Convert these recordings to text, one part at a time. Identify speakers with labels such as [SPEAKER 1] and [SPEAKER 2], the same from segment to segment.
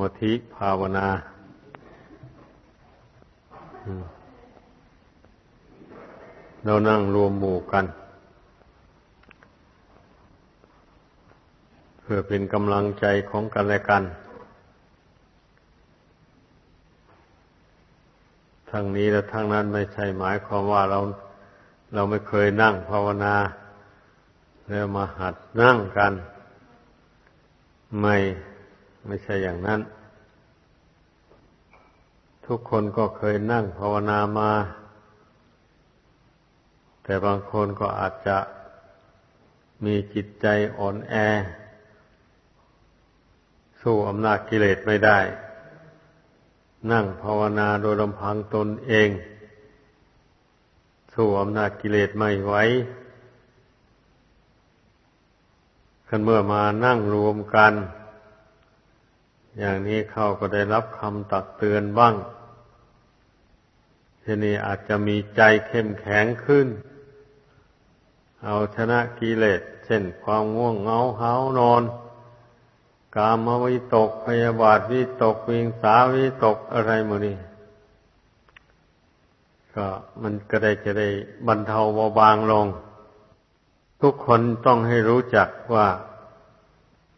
[SPEAKER 1] มาธิภาวนาเรานั่งรวมหมู่กัน เพื่อเป็นกำลังใจของกันและกัน ทั้งนี้และทั้งนั้นไม่ใช่หมายความว่าเราเราไม่เคยนั่งภาวนา แล้วมาหัดนั่งกัน ไม่ ไม่ใช่อย่างนั้น ทุกคนก็เคยนั่งภาวนามา แต่บางคนก็อาจจะมีจิตใจอ่อนแอ สู้อำนาจกิเลสไม่ได้ นั่งภาวนาโดยลำพังตนเอง สู้อำนาจกิเลสไม่ไหวกันเมื่อมานั่งรวมกัน อย่างนี้เขาก็ได้รับคำตักเตือนบ้าง ทีนี้อาจจะมีใจเข้มแข็งขึ้น เอาชนะกิเลสเช่นความง่วงเหงาเหานอน กามวิตกพยาบาทวิตกวิงสาวิตกอะไรมือนี้ก็มันก็ได้จะได้บรรเทาเบาบางลง ทุกคนต้องให้รู้จักว่า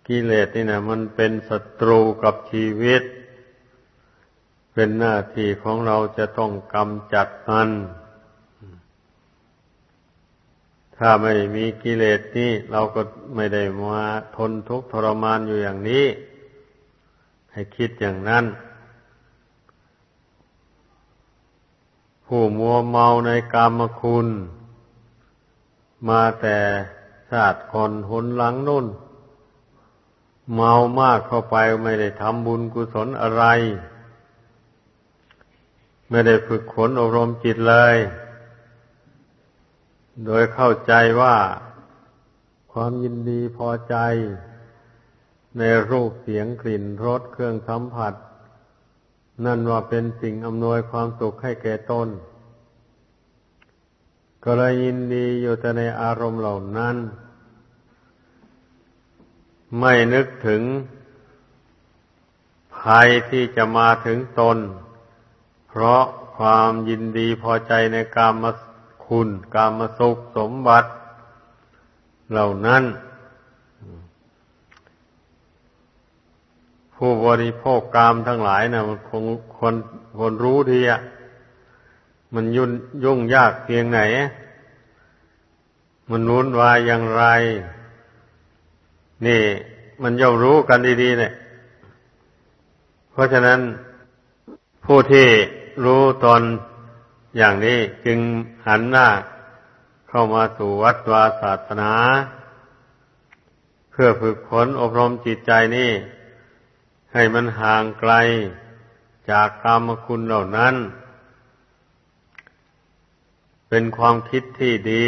[SPEAKER 1] กิเลสนี่นะมันเป็นศัตรูกับชีวิต เป็นหน้าที่ของเราจะต้องกำจัดมัน ถ้าไม่มีกิเลสนี่เราก็ไม่ได้มาทนทุกข์ทรมานอยู่อย่างนี้ ให้คิดอย่างนั้น ผู้มัวเมาในกามคุณ มาแต่ชาติคนหนหลังนุ่น เมามากเข้าไปไม่ได้ทำบุญกุศลอะไร ไม่ได้ฝึกขนอบรมจิตเลย โดยเข้าใจว่าความยินดีพอใจ ในรูปเสียงกลิ่นรสเครื่องสัมผัส นั่นว่าเป็นสิ่งอำนวยความสุขให้แก่ตนก็เลยยินดีอยู่แต่ในอารมณ์เหล่านั้น ไม่นึกถึงภัยที่จะมาถึงตน เพราะความยินดีพอใจในกามคุณกามสุขสมบัติ เหล่านั้น ผู้บริโภคกามทั้งหลายนะมันคงคนคนรู้ดีอะมันยุ่นยุ่งยากเพียงไหน มันนุ่นวายอย่างไร นี่ มันย่อมรู้กันดีๆ เนี่ย เพราะฉะนั้นผู้ที่รู้ตอนอย่างนี้จึงหันหน้าเข้ามาสู่วัดวาศาสนา เพื่อฝึกฝนอบรมจิตใจนี่ ให้มันห่างไกลจากกรรมคุณเหล่านั้น เป็นความคิดที่ดี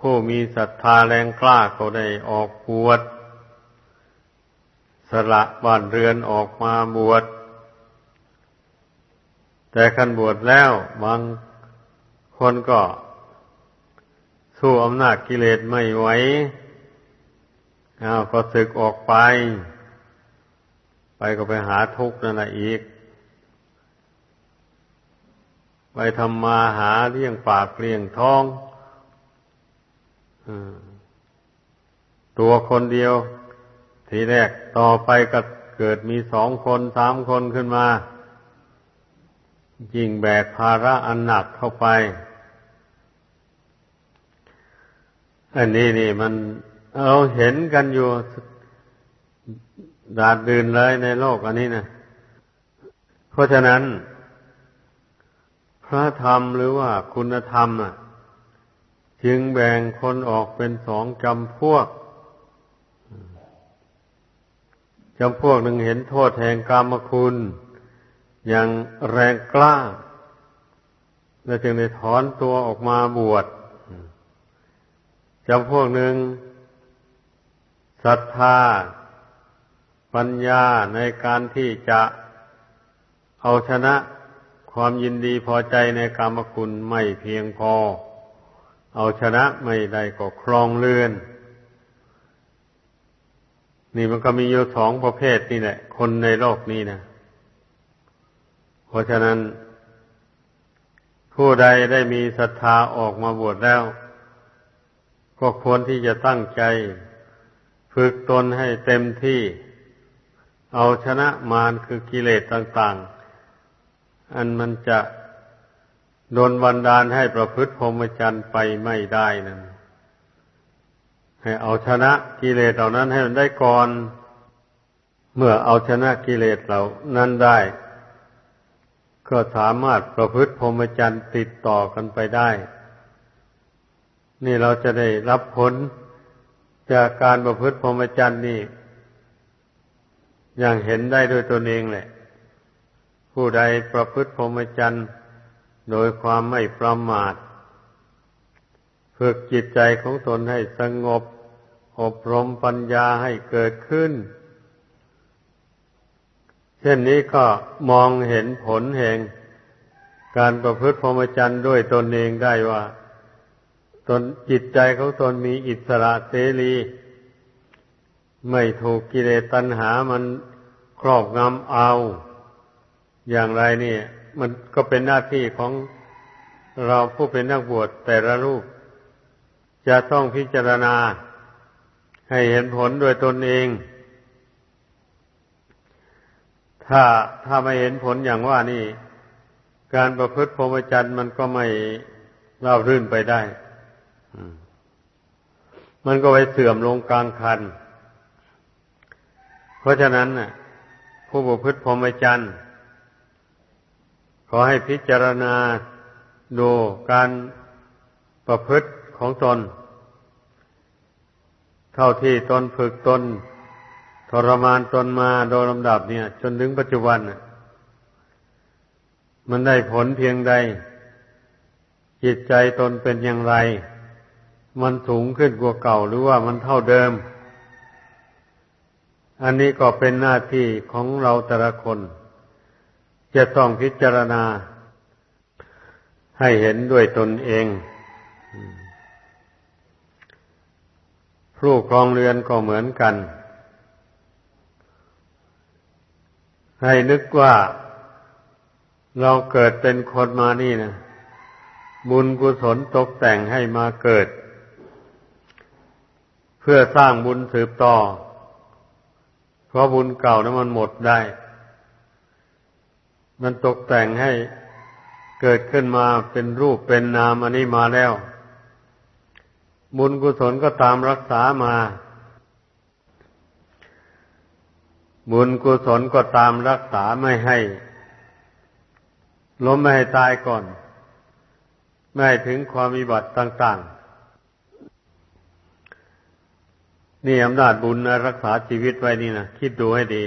[SPEAKER 1] ผู้มีศรัทธาแรงกล้าก็ได้ออกบวชสละบ้านเรือนออกมาบวชแต่คันบวชแล้วบางคนก็สู้อำนาจกิเลสไม่ไหวอ้าวก็ศึกออกไป ไปก็ไปหาทุกข์นั่นแหละอีก ไปทำมาหาเลี้ยงปากเลี้ยงท้อง ตัวคนเดียว ทีแรกต่อไปก็เกิดมีสองคนสามคนขึ้นมายิ่งแบกภาระอันหนักเข้าไป อันนี้นี่มันเราเห็นกันอยู่ดาดดื่นเลยในโลกอันนี้นะเพราะฉะนั้น พระธรรมหรือว่าคุณธรรมอะ จึงแบ่งคนออกเป็นสองจำพวกจำพวกหนึ่งเห็นโทษแห่งกรรมคุณ อย่างแรงกล้า และจึงได้ถอนตัวออกมาบวชจำพวกหนึ่งศรัทธา ปัญญาในการที่จะเอาชนะความยินดีพอใจในกรรมคุณไม่เพียงพอ เอาชนะไม่ได้ก็ครองเลือน นี่มันก็มีอยู่สองประเภทนี่แหละ คนในโลกนี้นะเพราะฉะนั้น ผู้ใดได้มีศรัทธาออกมาบวชแล้ว ก็ควรที่จะตั้งใจ ฝึกตนให้เต็มที่ เอาชนะมารคือกิเลสต่าง ๆ อันมันจะ โดนบันดาลให้ประพฤติพรหมจรรย์ไปไม่ได้นั่นให้เอาชนะกิเลสเหล่านั้นให้มันได้ก่อน เมื่อเอาชนะกิเลสเหล่านั้นได้ ก็สามารถประพฤติพรหมจรรย์ติดต่อกันไปได้ นี่เราจะได้รับผลจากการประพฤติพรหมจรรย์นี่อย่างเห็นได้ด้วยตนเองแหละ ผู้ใดประพฤติพรหมจรรย์ โดยความไม่ประมาทฝึกจิตใจของตนให้สงบ อบรมปัญญาให้เกิดขึ้น เช่นนี้ก็มองเห็นผลแห่งการประพฤติพรหมจรรย์ด้วยตนเองได้ว่า ตนจิตใจของตนมีอิสระเสรี ไม่ถูกกิเลสตัณหามันครอบงำเอา อย่างไรเนี่ย มันก็เป็นหน้าที่ของเราผู้เป็นนักบวชแต่ละรูป จะต้องพิจารณาให้เห็นผลด้วยตนเอง ถ้าถ้าไม่เห็นผลอย่างว่านี่ การประพฤติพรหมจรรย์มันก็ไม่ราบรื่นไปได้มันก็ไปเสื่อมลงกลางคัน เพราะฉะนั้นผู้ประพฤติพรหมจรรย์ ขอให้พิจารณาดูการประพฤติของตน เท่าที่ตนฝึกตน ทรมานตนมาโดยลำดับเนี่ย จนถึงปัจจุบัน มันได้ผลเพียงใด จิตใจตนเป็นอย่างไร มันสูงขึ้นกว่าเก่าหรือว่ามันเท่าเดิม อันนี้ก็เป็นหน้าที่ของเราแต่ละคน จะต้องพิจารณา ให้เห็นด้วยตนเอง ผู้ครองเรือนก็เหมือนกัน ให้นึกว่าเราเกิดเป็นคนมานี่นะบุญกุศลตกแต่งให้มาเกิด เพื่อสร้างบุญสืบต่อ เพราะบุญเก่านั้นมันหมดได้ มันตกแต่งให้เกิดขึ้นมาเป็นรูปเป็นนามอันนี้มาแล้ว บุญกุศลก็ตามรักษามา บุญกุศลก็ตามรักษาไม่ให้ ล้มไม่ให้ตายก่อน ไม่ให้ถึงความมีบัติต่าง ๆ นี่อำนาจบุญนะรักษาชีวิตไว้นี่นะคิดดูให้ดี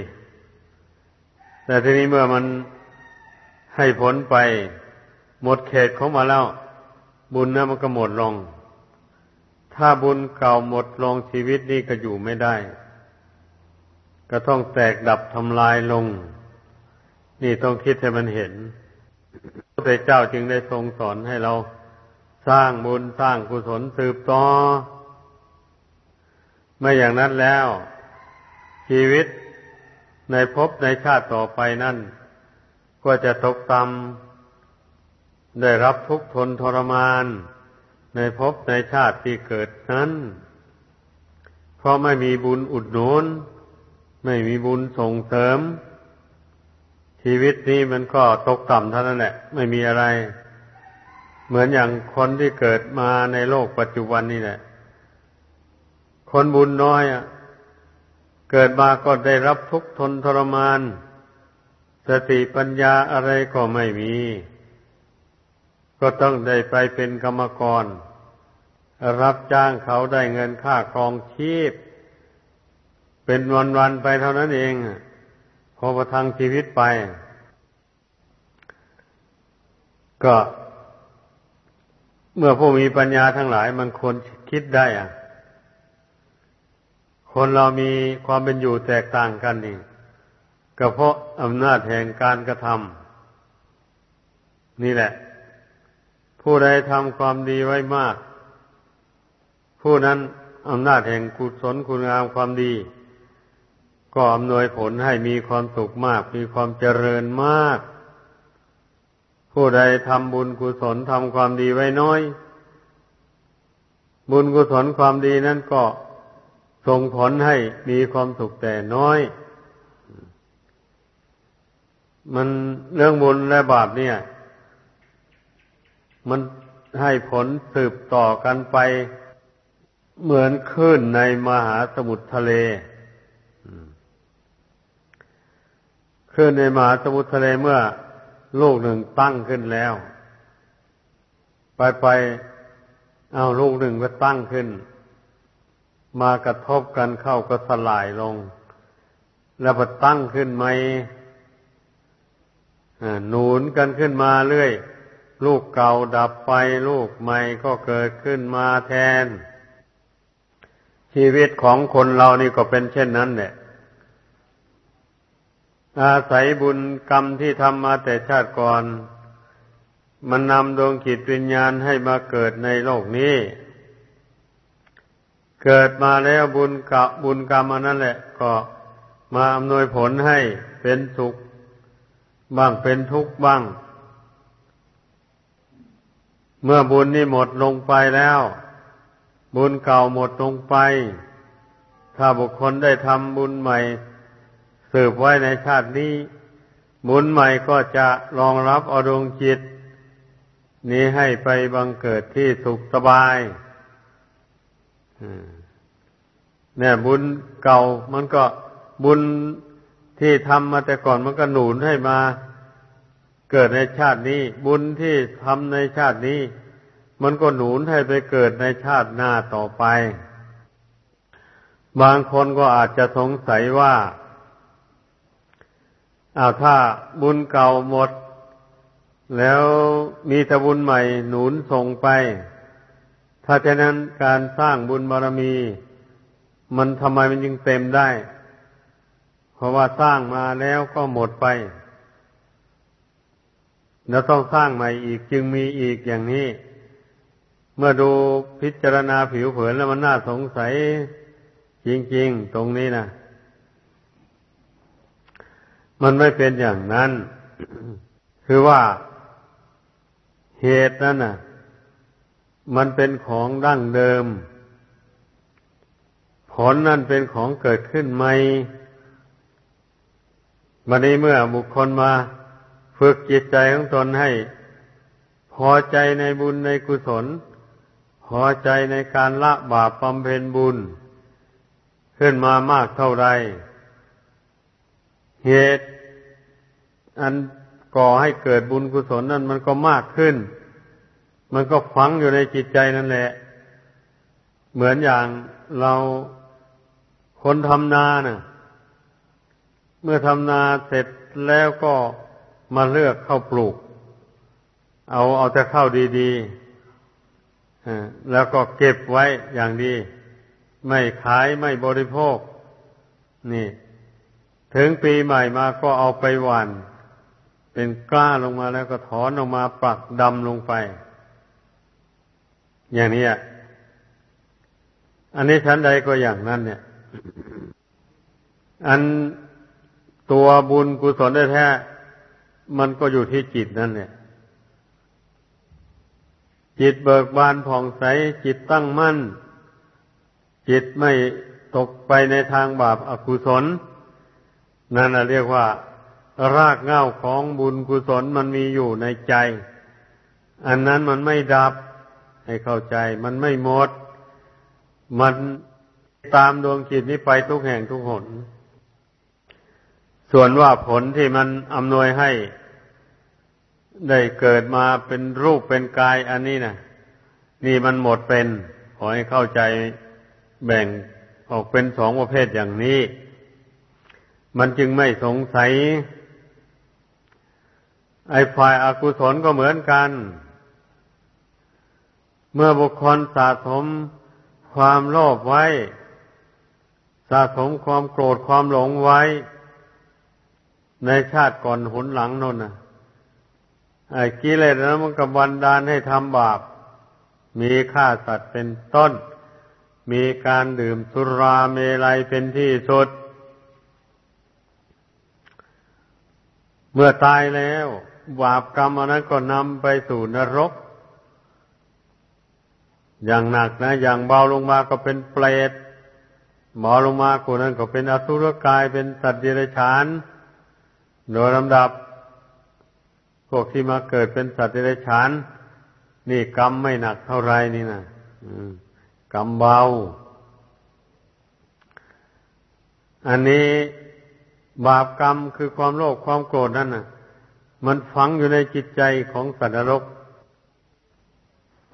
[SPEAKER 1] แต่ทีนี้เมื่อมัน ให้ผลไปหมดเขตของมาแล้ว บุญนะมันก็หมดลง ถ้าบุญเก่าหมดลงชีวิตนี้ก็อยู่ไม่ได้ ก็ต้องแตกดับทำลายลง นี่ต้องคิดให้มันเห็นพระเจ้าจึงได้ทรงสอนให้เราสร้างบุญสร้างกุศลสืบต่อไม่อย่างนั้นแล้ว ชีวิตในภพในชาติต่อไปนั่น ก็จะตกต่ำได้รับทุกข์ทนทรมาน ในภพในชาติที่เกิดนั้น เพราะไม่มีบุญอุดหนุนไม่มีบุญส่งเสริม ชีวิตนี้มันก็ตกต่ำเท่านั้นแหละ ไม่มีอะไร เหมือนอย่างคนที่เกิดมาในโลกปัจจุบันนี่แหละ คนบุญน้อยอะเกิดมาก็ได้รับทุกข์ทนทรมาน สติปัญญาอะไรก็ไม่มี ก็ต้องได้ไปเป็นกรรมกร รับจ้างเขาได้เงินค่าครองชีพ เป็นวันๆไปเท่านั้นเองพอประทังชีวิตไป ก็เมื่อผู้มีปัญญาทั้งหลายมันควรคิดได้อะคนเรามีความเป็นอยู่แตกต่างกันนี่ ก็เพราะอำนาจแห่งการกระทำนี่แหละ ผู้ใดทำความดีไว้มาก ผู้นั้นอำนาจแห่งกุศลคุณงามความดี ก็อำนวยผลให้มีความสุขมาก มีความเจริญมาก ผู้ใดทำบุญกุศลทำความดีไว้น้อย บุญกุศลความดีนั้นก็ส่งผลให้มีความสุขแต่น้อย มันเรื่องบุญและบาปเนี่ย มันให้ผลสืบต่อกันไปเหมือนคลื่นในมหาสมุทรทะเลคลื่นในมหาสมุทรทะเลเมื่อลูกหนึ่งตั้งขึ้นแล้ว ไปไปเอาลูกหนึ่งก็ตั้งขึ้น มากระทบกันเข้าก็สลายลง แล้วพอตั้งขึ้นไหม หนุนกันขึ้นมาเรื่อย ลูกเก่าดับไปลูกใหม่ก็เกิดขึ้นมาแทน ชีวิตของคนเรานี่ก็เป็นเช่นนั้นแหละอาศัยบุญกรรมที่ทำมาแต่ชาติก่อน มันนำดวงจิตวิญญาณให้มาเกิดในโลกนี้ เกิดมาแล้วบุญกะบุญกรรมอันนั้นแหละ ก็มาอำนวยผลให้เป็นสุข บ้างเป็นทุกข์บ้าง เมื่อบุญนี่หมดลงไปแล้ว บุญเก่าหมดลงไป ถ้าบุคคลได้ทำบุญใหม่ สืบไว้ในชาตินี้ บุญใหม่ก็จะรองรับอดวงจิต นี้ให้ไปบังเกิดที่สุขสบายเนี่ยบุญเก่ามันก็บุญ ที่ทำมาแต่ก่อนมันก็หนุนให้มาเกิดในชาตินี้ บุญที่ทำในชาตินี้ มันก็หนุนให้ไปเกิดในชาติหน้าต่อไป บางคนก็อาจจะสงสัยว่าอาถ้าบุญเก่าหมด แล้วมีแต่บุญใหม่หนุนส่งไป ถ้าฉะนั้นการสร้างบุญบารมี มันทำไมมันจึงเต็มได้ ราะว่าสร้างมาแล้วก็หมดไป แล้วต้องสร้างใหม่อีกจึงมีอีกอย่างนี้ เมื่อดูพิจารณาผิวเผินแล้วมันน่าสงสัย จริง ๆ ตรงนี้นะมันไม่เป็นอย่างนั้น คือว่าเหตุนั้นน่ะ มันเป็นของดั้งเดิม ผลนั่นเป็นของเกิดขึ้นใหม่ วันนี้เมื่อบุคคลมาฝึกจิตใจของตนให้ พอใจในบุญในกุศล พอใจในการละบาปบำเพ็ญบุญ ขึ้นมามากเท่าไร เหตุอันก่อให้เกิดบุญกุศลนั้นมันก็มากขึ้น มันก็ฝังอยู่ในจิตใจนั่นแหละ เหมือนอย่างเราคนทำนาเนะ่ะ เมื่อทำนาเสร็จแล้วก็มาเลือกข้าวปลูก เอาเอาแต่ข้าวดีๆแล้วก็เก็บไว้อย่างดี ไม่ขายไม่บริโภค นี่ ถึงปีใหม่มาก็เอาไปหวานเป็นกล้าลงมาแล้วก็ถอนออกมาปักดำลงไป อย่างนี้อันนี้ชั้นใดก็อย่างนั้นเนี่ย อัน ตัวบุญกุศลได้แท้ มันก็อยู่ที่จิตนั่นเนี่ย จิตเบิกบานผ่องใส จิตตั้งมั่น จิตไม่ตกไปในทางบาปอากุศล นั่นเรียกว่า รากเหง้าของบุญกุศลมันมีอยู่ในใจ อันนั้นมันไม่ดับให้เข้าใจ มันไม่หมด มันตามดวงจิตนี้ไปทุกแห่งทุกหน ส่วนว่าผลที่มันอำนวยให้ได้เกิดมาเป็นรูปเป็นกายอันนี้นะนี่มันหมดเป็น ขอให้เข้าใจแบ่งออกเป็นสองประเภทอย่างนี้ มันจึงไม่สงสัย ไอ้ฝ่ายอากุศลก็เหมือนกัน เมื่อบุคคลสะสมความโลภไว้ สะสมความโกรธความหลงไว้ ในชาติก่อนหนหลังนนน่ะไอ้กิเลสนั้นมันกบันดาลให้ทำบาป มีฆ่าสัตว์เป็นต้น มีการดื่มสุราเมลัยเป็นที่สุด เมื่อตายแล้ว บาปกรรมอันนั้นก็นำไปสู่นรก อย่างหนักนะ อย่างเบาลงมาก็เป็นเปรตหมอลงมาคนนั้นก็เป็นอสุรกายเป็นสัตว์เดรัจฉาน โดยลำดับ พวกที่มาเกิดเป็นสัตว์เดรัจฉาน นี่กรรมไม่หนักเท่าไรนี่นะกรรมเบา อันนี้บาปกรรมคือความโลภความโกรธนั่นน่ะ มันฝังอยู่ในจิตใจของสัตว์นรก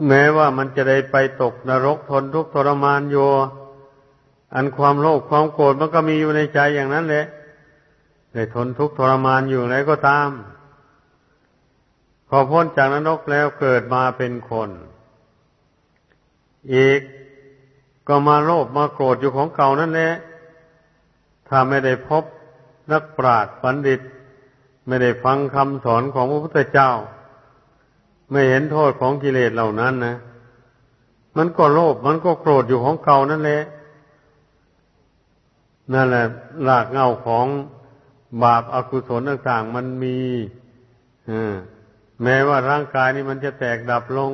[SPEAKER 1] แม้ว่ามันจะได้ไปตกนรกทนทุกข์ทรมานอยู่อันความโลภความโกรธมันก็มีอยู่ในใจอย่างนั้นแหละ ได้ทนทุกข์ทรมานอยู่ไหนก็ตาม พอพ้นจากนรกแล้วเกิดมาเป็นคน อีกก็มาโลภมาโกรธอยู่ของเก่านั่นแหละ ถ้าไม่ได้พบนักปราชญ์บัณฑิต ไม่ได้ฟังคำสอนของพระพุทธเจ้า ไม่เห็นโทษของกิเลสเหล่านั้นนะ มันก็โลภมันก็โกรธอยู่ของเก่านั่นแหละ นั่นแหละรากเงาของ บาปอากุศลต่างๆ มันมีแม้ว่าร่างกายนี้มันจะแตกดับลง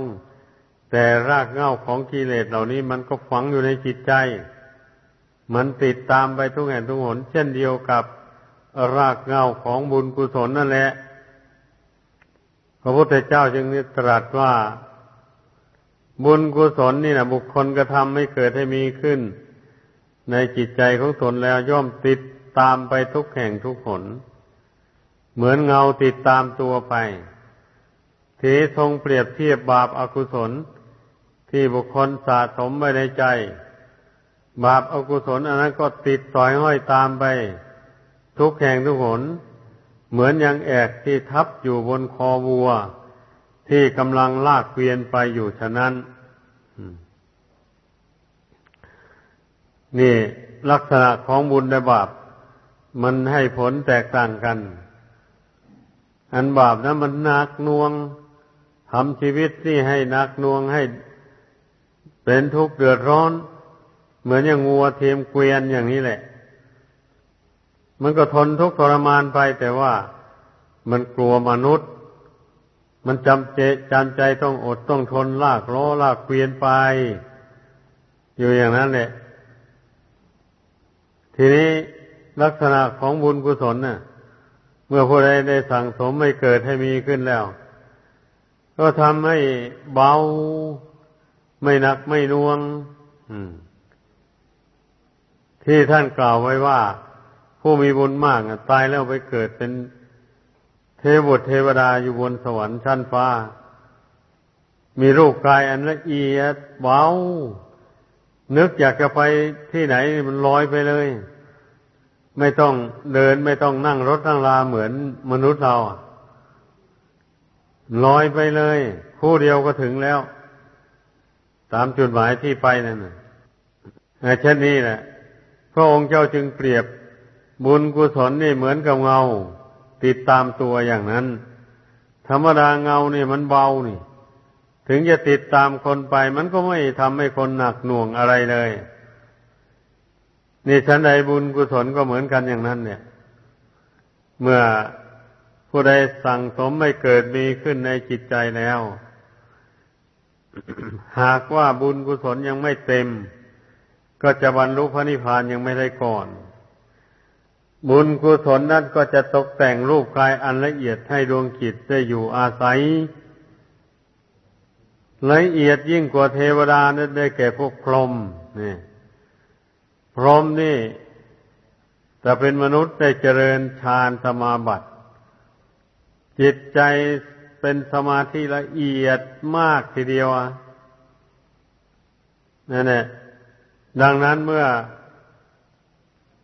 [SPEAKER 1] แต่รากเหง้าของกิเลสเหล่านี้มันก็ฝังอยู่ในจิตใจ มันติดตามไปทุกแห่งทุกหน เช่นเดียวกับรากเหง้าของบุญกุศลนั่นแหละ พระพุทธเจ้าจึงตรัสว่า บุญกุศลนี่นะบุคคลกระทำไม่เกิดให้มีขึ้น ในจิตใจของตนแล้วย่อมติด ตามไปทุกแห่งทุกหน เหมือนเงาติดตามตัวไปทีทรงเปรียบเทียบบาปอากุศล ที่บุคคลสะสมไว้ในใจ บาปอากุศลอันนั้นก็ติดต่อยห้อยตามไป ทุกแห่งทุกหน เหมือนอย่างแอกที่ทับอยู่บนคอวัว ที่กำลังลากเกวียนไปอยู่ฉะนั้นนี่ลักษณะของบุญและบาป มันให้ผลแตกต่างกัน อันบาปนะมันนักน่วงทำชีวิตนี่ให้นักน่วงให้เป็นทุกข์เดือดร้อน เหมือนอย่างงัวเทียมเกวียนอย่างนี้แหละ มันก็ทนทุกข์ทรมานไปแต่ว่ามันกลัวมนุษย์ มันจำเจจำใจต้องอดต้องทนลากล้อลากเกวียนไป อยู่อย่างนั้นแหละทีนี้ ลักษณะของบุญกุศลน่ะ เมื่อผู้ใดได้สั่งสมไม่เกิดให้มีขึ้นแล้ว ก็ทำให้เบา ไม่หนักไม่น่วงที่ท่านกล่าวไว้ว่า ผู้มีบุญมากตายแล้วไปเกิดเป็นเทวดเทวดาอยู่บนสวรรค์ชั้นฟ้า มีรูปกายอันละเอียดเบานึกอยากจะไปที่ไหนมันลอยไปเลย ไม่ต้องเดินไม่ต้องนั่งรถนั่งลาเหมือนมนุษย์เราลอยไปเลย คู่เดียวก็ถึงแล้ว ตามจุดหมายที่ไปนั่นเช่นนี้แหละพระองค์เจ้าจึงเปรียบบุญกุศลนี่เหมือนกับเงา ติดตามตัวอย่างนั้น ธรรมดาเงานี่มันเบานี่ ถึงจะติดตามคนไป มันก็ไม่ทำให้คนหนักหน่วงอะไรเลย นี่ฉันใดบุญกุศลก็เหมือนกันอย่างนั้น เนี่ย เมื่อผู้ใดสั่งสมไม่เกิดมีขึ้นในจิตใจแล้ว หากว่าบุญกุศลยังไม่เต็ม ก็จะบรรลุพระนิพพานยังไม่ได้ก่อน บุญกุศลนั้นก็จะตกแต่งรูปกายอันละเอียดให้ดวงจิตได้อยู่อาศัยละเอียดยิ่งกว่าเทวดานั่นได้แก่พวกพรหมนี่ พรหมนี่แต่เป็นมนุษย์ได้เจริญฌานสมาบัติจิตใจเป็นสมาธิละเอียดมากทีเดียวนั่นแหละดังนั้นเมื่อ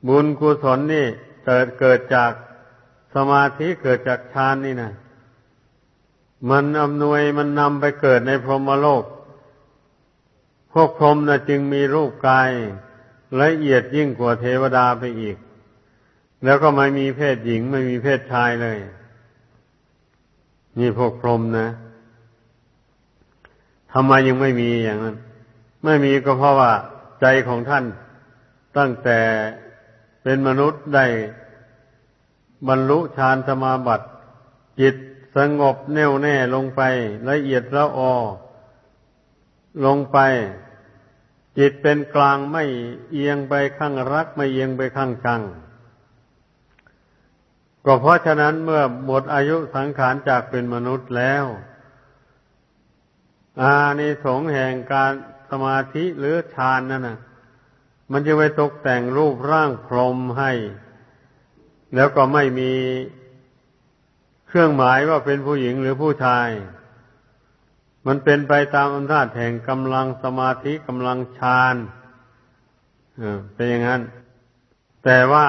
[SPEAKER 1] บุญกุศลนี่เกิดเกิดจากสมาธิเกิดจากฌานนี่นะมันอำนวยมันนำไปเกิดในพรหมโลก พวกพรหมนะจึงมีรูปกาย ละเอียดยิ่งกว่าเทวดาไปอีก แล้วก็ไม่มีเพศหญิงไม่มีเพศชายเลย นี่พวกพรหมนะทำไมยังไม่มีอย่างนั้น ไม่มีก็เพราะว่าใจของท่านตั้งแต่เป็นมนุษย์ได้บรรลุฌานสมาบัติจิตสงบแน่วแน่ลงไป ละเอียดละออลงไป จิตเป็นกลางไม่เอียงไปข้างรักไม่เอียงไปข้างชังก็เพราะฉะนั้นเมื่อหมดอายุสังขารจากเป็นมนุษย์แล้ว อานิสงส์แห่งการสมาธิหรือฌานนั่นนะมันจะไปตกแต่งรูปร่างพรหมให้ แล้วก็ไม่มีเครื่องหมายว่าเป็นผู้หญิงหรือผู้ชาย มันเป็นไปตามอำนาจแห่งกำลังสมาธิกำลังฌานเป็นอย่างนั้น แต่ว่า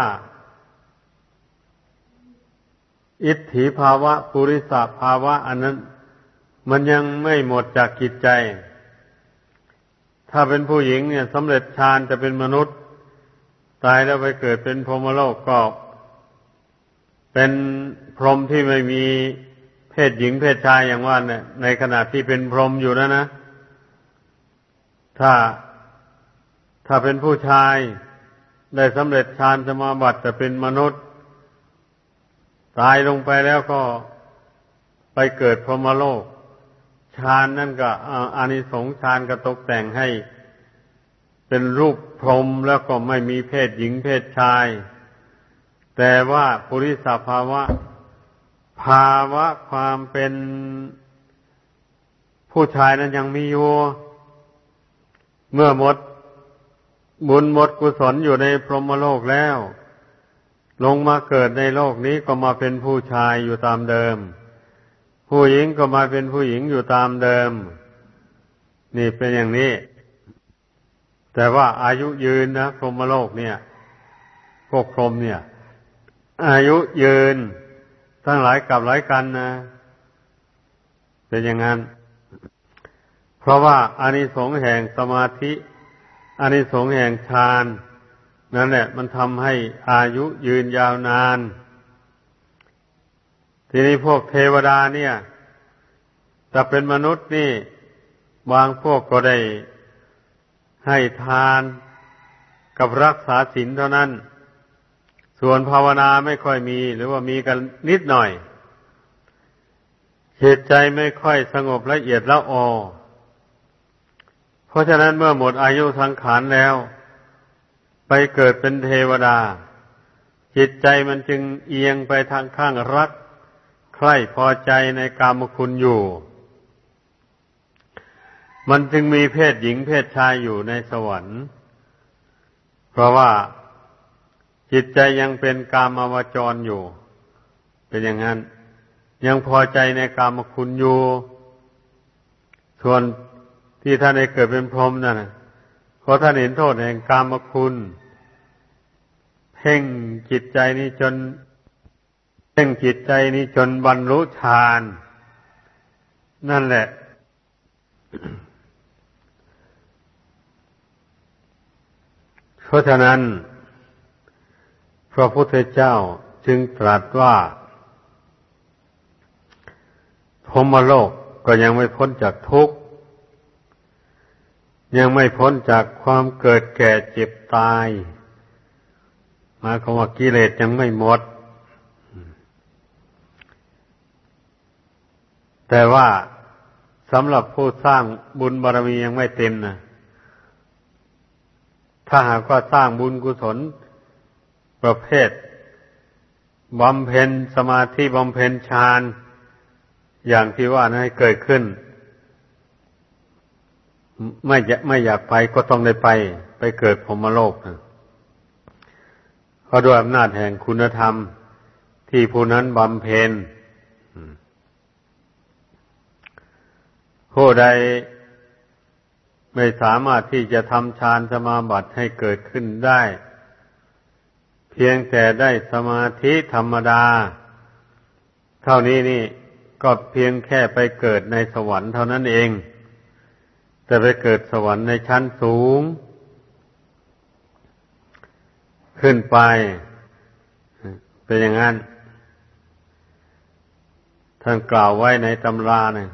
[SPEAKER 1] อิทธิภาวะปุริสภาวะ อันนั้น มันยังไม่หมดจากกิจใจ ถ้าเป็นผู้หญิงเนี่ยสำเร็จฌานจะเป็นมนุษย์ ตายแล้วไปเกิดเป็นพรหมโลกก็เป็นพรหมที่ไม่มี เพศหญิงเพศชายอย่างว่าเนี่ยในขณะที่เป็นพรหมอยู่แล้วนะ ถ้าถ้าเป็นผู้ชายได้สำเร็จฌานสมาบัติจะเป็นมนุษย์ ตายลงไปแล้วก็ไปเกิดพรหมโลกฌานนั่นก็อานิสงส์ฌานก็ตกแต่งให้ เป็นรูปพรหมแล้วก็ไม่มีเพศหญิงเพศชาย แต่ว่าปุริสภาวะ ภาวะความเป็นผู้ชายนั้นยังมีอยู่ เมื่อหมด บุญหมดกุศลอยู่ในพรหมโลกแล้ว ลงมาเกิดในโลกนี้ก็มาเป็นผู้ชายอยู่ตามเดิม ผู้หญิงก็มาเป็นผู้หญิงอยู่ตามเดิม นี่เป็นอย่างนี้ แต่ว่าอายุยืนนะพรหมโลกเนี่ยพวกพรหมเนี่ย อายุยืน ทั้งหลายกับหลายกันนะ เป็นอย่างนั้น เพราะว่าอานิสงส์แห่งสมาธิอานิสงส์แห่งฌานนั่นแหละ มันทำให้อายุยืนยาวนาน ทีนี้พวกเทวดาเนี่ยจะเป็นมนุษย์นี่ บางพวกก็ได้ให้ทานกับรักษาศีลเท่านั้น ส่วนภาวนาไม่ค่อยมี หรือว่ามีกันนิดหน่อยจิตใจไม่ค่อยสงบละเอียดละออเพราะฉะนั้นเมื่อหมดอายุสังขารแล้ว ไปเกิดเป็นเทวดา จิตใจมันจึงเอียงไปทางข้างรัก ใคร่พอใจในกามคุณอยู่ มันจึงมีเพศหญิงเพศชายอยู่ในสวรรค์ เพราะว่า จิตใจยังเป็นกามาวจรอยู่ เป็นอย่างนั้น ยังพอใจในกามคุณอยู่ ส่วนที่ท่านได้เกิดเป็นพรหมนั่นเพราะท่านเห็นโทษแห่งกามคุณ เพ่งจิตใจนี้จน เพ่งจิตใจนี้จนบรรลุฌาน นั่นแหละเพราะฉะนั้น พระพุทธเจ้าจึงตรัสว่าพรมโลกก็ยังไม่พ้นจากทุกข์ยังไม่พ้นจากความเกิดแก่เจ็บตายมาคำว่ากิเลสยังไม่หมด แต่ว่าสำหรับผู้สร้างบุญบารมียังไม่เต็มนะถ้าหากว่าสร้างบุญกุศล ประเภทบำเพ็ญสมาธิบำเพ็ญฌานอย่างที่ว่านั้นให้เกิดขึ้น ไม่ไม่อยากไปก็ต้องได้ไป ไปเกิดพรมโลกนะเพราะด้วยอำนาจแห่งคุณธรรมที่ผู้นั้นบำเพ็ญผู้ใดไม่สามารถที่จะทำฌานสมาบัติให้เกิดขึ้นได้ เพียงแต่ได้สมาธิธรรมดา เท่านี้นี่ก็เพียงแค่ไปเกิดในสวรรค์เท่านั้นเอง แต่ไปเกิดสวรรค์ในชั้นสูง ขึ้นไป เป็นอย่างนั้นท่านกล่าวไว้ในตำราเนี่ย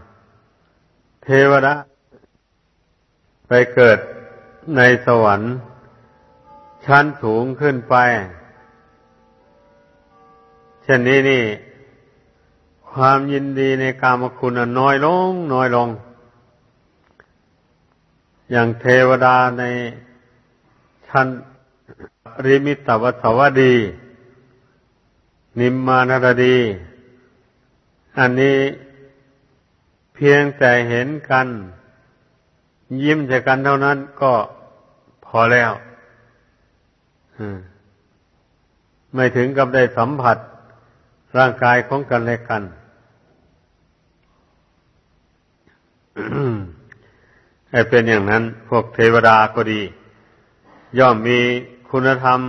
[SPEAKER 1] เทวดาไปเกิดในสวรรค์ ชั้นสูงขึ้นไป ช่นนี้นี่ ความยินดีในกามคุณน้อยลง น้อยลง อย่างเทวดาในชั้นริมิตวสวดี นิมมานรดี อันนี้เพียงแต่เห็นกัน ยิ้มใส่กันเท่านั้นก็พอแล้วไม่ถึงกับได้สัมผัส ร่างกายของกันและกัน ให้เป็นอย่างนั้น พวกเทวดาก็ดี ย่อมมีคุณธรรม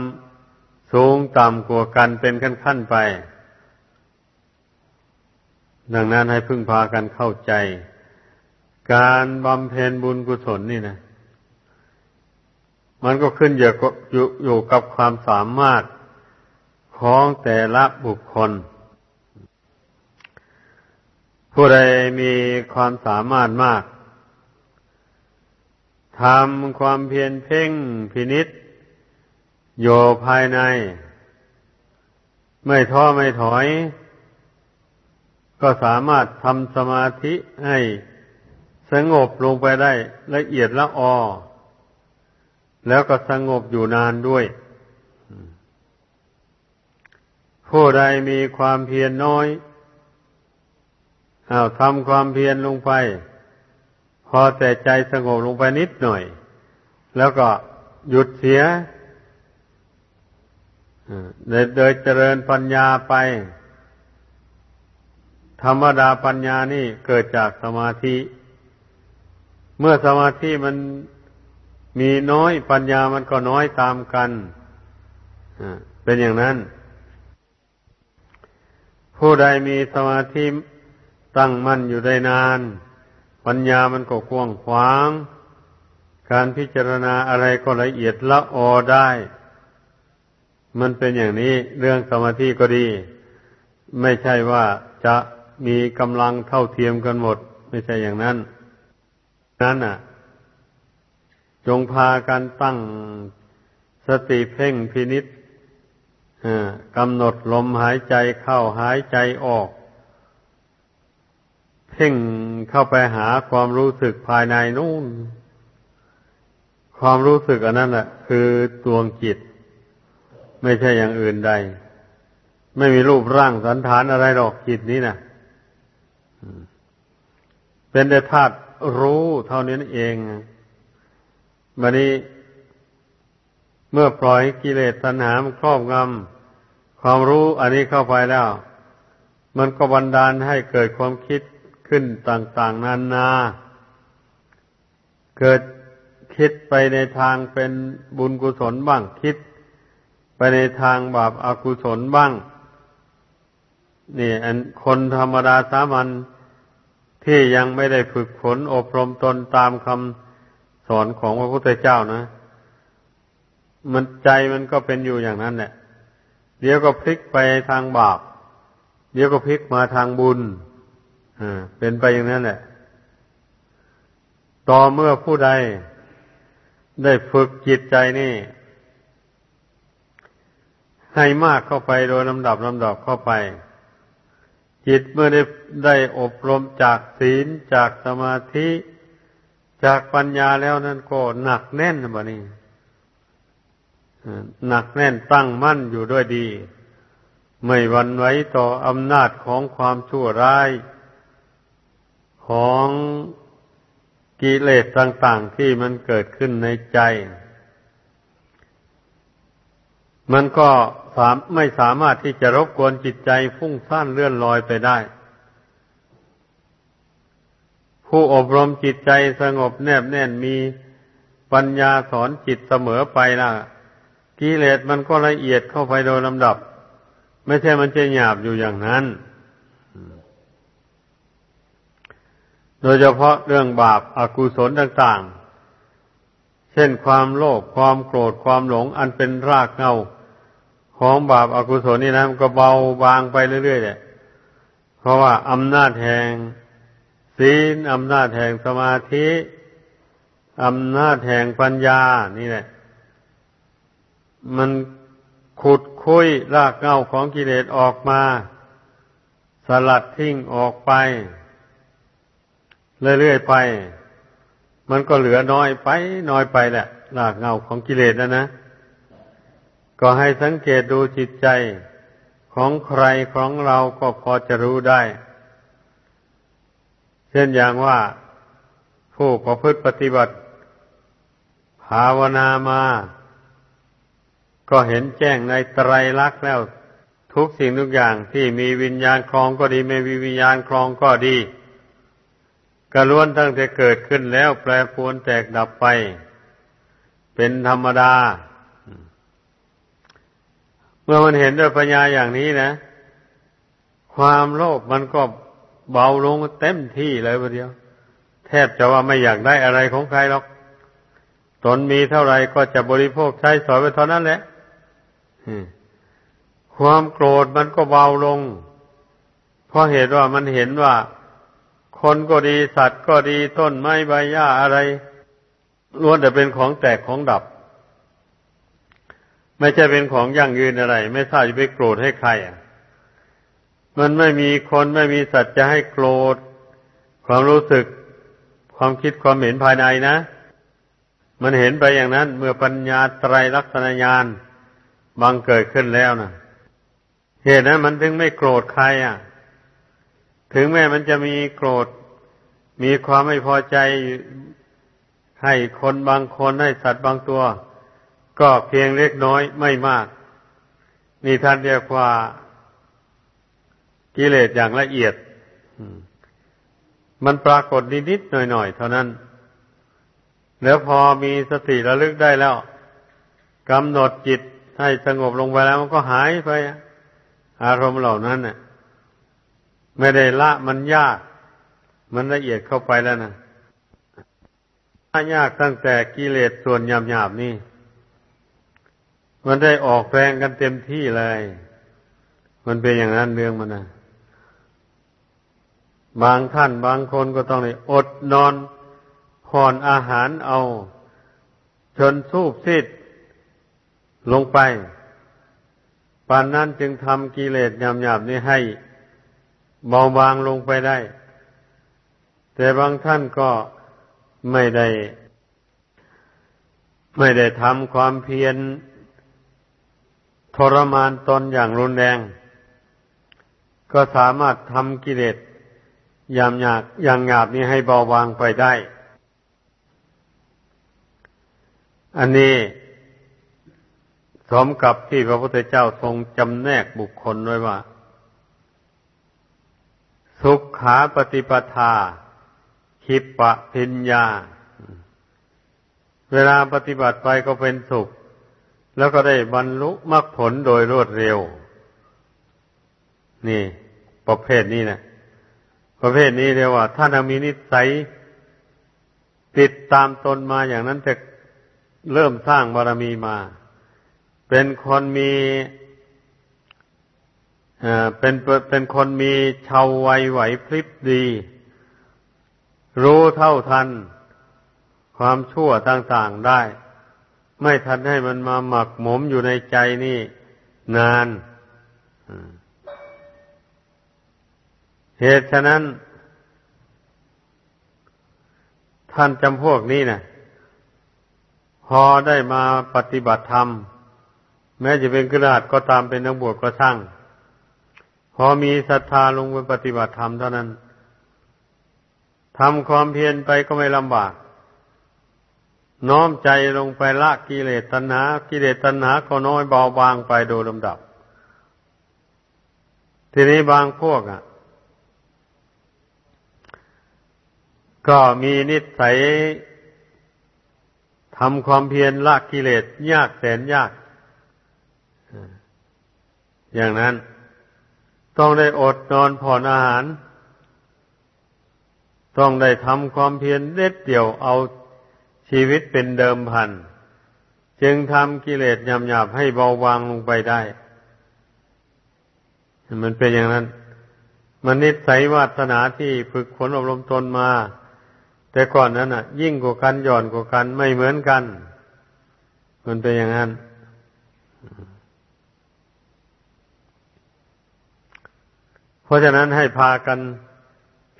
[SPEAKER 1] สูงต่ำกว่ากันเป็นขั้นๆไป ดังนั้นให้พึ่งพากันเข้าใจ การบำเพ็ญบุญกุศลนี่นะ มันก็ขึ้นอยู่อยู่อยู่กับความสามารถของแต่ละบุคคล ผู้ใดมีความสามารถมากทำความเพียรเพ่งพินิษโยภายใน ไม่ท้อไม่ถอย ก็สามารถทำสมาธิให้สงบลงไปได้ละเอียดละออ แล้วก็สงบอยู่นานด้วย ผู้ใดมีความเพียรนน้อย อาทำความเพียรลงไป พอแต่ใจสงบลงไปนิดหน่อย แล้วก็หยุดเสียโดยเจริญปัญญาไป ธรรมดาปัญญานี่เกิดจากสมาธิ เมื่อสมาธิมันมีน้อยปัญญามันก็น้อยตามกันเป็นอย่างนั้น ผู้ใดมีสมาธิ ตั้งมั่นอยู่ได้นาน ปัญญามันก็กว้างขวาง การพิจารณาอะไรก็ละเอียดละออได้ มันเป็นอย่างนี้เรื่องสมาธิก็ดี ไม่ใช่ว่าจะมีกำลังเท่าเทียมกันหมด ไม่ใช่อย่างนั้น นั้นอะ จงพากันตั้งสติเพ่งพินิษกำหนดลมหายใจเข้าหายใจออก เพ่งเข้าไปหาความรู้สึกภายในนู่น ความรู้สึกอันนั้นแหละคือดวงจิต ไม่ใช่อย่างอื่นใด ไม่มีรูปร่างสันฐานอะไรหรอกจิตนี้นะเป็นแต่ธาตุรู้เท่านี้นเองบันนี้เมื่อปล่อยกิเลสตัณหามันครอบงำความรู้อันนี้เข้าไปแล้ว มันก็บันดาลให้เกิดความคิด ขึ้นต่างๆนานา เกิดคิดไปในทางเป็นบุญกุศลบ้าง คิดไปในทางบาปอากุศลบ้างนี่อันคนธรรมดาสามัญที่ยังไม่ได้ฝึกฝนอบรมตนตามคำสอนของพระพุทธเจ้านะ มันใจมันก็เป็นอยู่อย่างนั้นแหละเดี๋ยวก็พลิกไปทางบาป เดี๋ยวก็พลิกมาทางบุญ เป็นไปอย่างนั้นแหละ ต่อเมื่อผู้ใดได้ฝึกจิตใจนี่ ให้มากเข้าไปโดยลำดับลำดับเข้าไป จิตเมื่อได้ได้อบรมจากศีลจากสมาธิจากปัญญาแล้วนั้นก็หนักแน่นบะนี่หนักแน่นตั้งมั่นอยู่ด้วยดี ไม่วันไว้ต่ออำนาจของความชั่วร้าย ของกิเลสต่างๆที่มันเกิดขึ้นในใจ มันก็ไม่สามารถที่จะรบกวนจิตใจฟุ้งซ่านเลื่อนลอยไปได้ ผู้อบรมจิตใจสงบแนบแน่นมีปัญญาสอนจิตเสมอไปนะกิเลสมันก็ละเอียดเข้าไปโดยลำดับ ไม่ใช่มันจะหยาบอยู่อย่างนั้น โดยเฉพาะเรื่องบาปอากุศลต่างๆ เช่นความโลภความโกรธความหลง อันเป็นรากเงาของบาปอากุศลนี่นะมันก็เบาบางไปเรื่อยๆเนี่ยเพราะว่าอำนาจแห่งศีลอำนาจแห่งสมาธิอำนาจแห่งปัญญา นี่แหละ มันขุดคุยรากเหง้าของกิเลสออกมา สลัดทิ้งออกไป เรื่อยๆไป มันก็เหลือน้อยไปน้อยไปแหละรากเงาของกิเลสนะนะก็ให้สังเกตดูจิตใจของใครของเราก็พอจะรู้ได้ เช่นอย่างว่าผู้ประพฤติปฏิบัติ ภาวนามา ก็เห็นแจ้งในไตรลักษณ์แล้ว ทุกสิ่งทุกอย่างที่มีวิญญาณครองก็ดี ไม่มีวิญญาณครองก็ดี กระล้วนตั้งแต่เกิดขึ้นแล้วแปรปรวนแตกดับไป เป็นธรรมดา เมื่อมันเห็นด้วยปัญญาอย่างนี้นะ ความโลภมันก็เบาลงเต็มที่เลยประเดียว แทบจะว่าไม่อยากได้อะไรของใครหรอก ตนมีเท่าไรก็จะบริโภคใช้สอยไปเท่านั้นแหละความโกรธมันก็เบาลง เพราะเหตุว่ามันเห็นว่า คนก็ดีสัตว์ก็ดีต้นไม้ใบหญ้าอะไรล้วนแต่เป็นของแตกของดับ ไม่ใช่เป็นของยั่งยืนอะไร ไม่ทราบจะไปโกรธให้ใครอะ มันไม่มีคนไม่มีสัตว์จะให้โกรธ ความรู้สึก ความคิดความเห็นภายในนะ มันเห็นไปอย่างนั้น เมื่อปัญญาไตรลักษณญาณบังเกิดขึ้นแล้วนะเหตุนั้นมันถึงไม่โกรธใครอะ ถึงแม้มันจะมีโกรธ มีความไม่พอใจให้คนบางคนให้สัตว์บางตัว ก็เพียงเล็กน้อยไม่มาก นี่ท่านเรียกว่ากิเลสอย่างละเอียดมันปรากฏนิดๆหน่อยๆเท่านั้น แล้วพอมีสติระลึกได้แล้วกำหนดจิตให้สงบลงไปแล้วมันก็หายไป อารมณ์เหล่านั้นน่ะ ไม่ได้ละมันยาก มันละเอียดเข้าไปแล้วนะถ้ายากตั้งแต่กิเลสส่วนหยาบๆนี่ มันได้ออกแรงกันเต็มที่เลย มันเป็นอย่างนั้นเรื่องมันนะบางท่านบางคนก็ต้องเลยอดนอนผ่อนอาหารเอา จนสูบซิดลงไปปานนั้นจึงทำกิเลสหยาบๆนี้ให้ เบาบางลงไปได้ แต่บางท่านก็ไม่ได้ ไม่ได้ทำความเพียรทรมานตนอย่างรุนแรง ก็สามารถทำกิเลสยามหยาบอย่างหยาบนี้ให้เบาบางไปได้ อันนี้สมกับที่พระพุทธเจ้าทรงจำแนกบุคคลไว้ว่า สุขขาปฏิปทาคิปปะพิญญา เวลาปฏิบัติไปก็เป็นสุข แล้วก็ได้บรรลุมรรคผลโดยรวดเร็ว นี่ ประเภทนี้นะประเภทนี้เรียกว่าถ้าเรามีนิสัย ติดตามตนมาอย่างนั้นจะเริ่มสร้างบารมีมา เป็นคนมี เป็นเป็นคนมีชาวไวไหวพริบดี รู้เท่าทัน ความชั่วต่างๆได้ ไม่ทันให้มันมาหมักหมมอยู่ในใจนี่นานเหตุฉะนั้น ท่านจำพวกนี้นะพอได้มาปฏิบัติธรรม แม้จะเป็นกระดาษก็ตามเป็นนักบวชก็ช่าง อมีศรัทธาลงไปปฏิบัติธรรมเท่านั้นทำความเพียรไปก็ไม่ลำบาก น้อมใจลงไปละกิเลสตัณหา กิเลสตัณหาก็น้อยเบาบางไปโดยลำดับ ทีนี้บางพวกอะ ก็มีนิสัยทำความเพียรละกิเลสยากแสนยาก อย่างนั้น ต้องได้อดนอนผ่อนอาหาร ต้องได้ทำความเพียรเด็ดเดี่ยวเอาชีวิตเป็นเดิมพัน จึงทำกิเลสยำหยาบให้เบาบางลงไปได้ มันเป็นอย่างนั้น มันนิสัยวาสนาที่ฝึกฝนอบรมตนมา แต่ก่อนนั้นอะ ยิ่งกว่ากันหย่อนกว่ากันไม่เหมือนกัน มันเป็นอย่างนั้น ราะฉะนั้นให้พากัน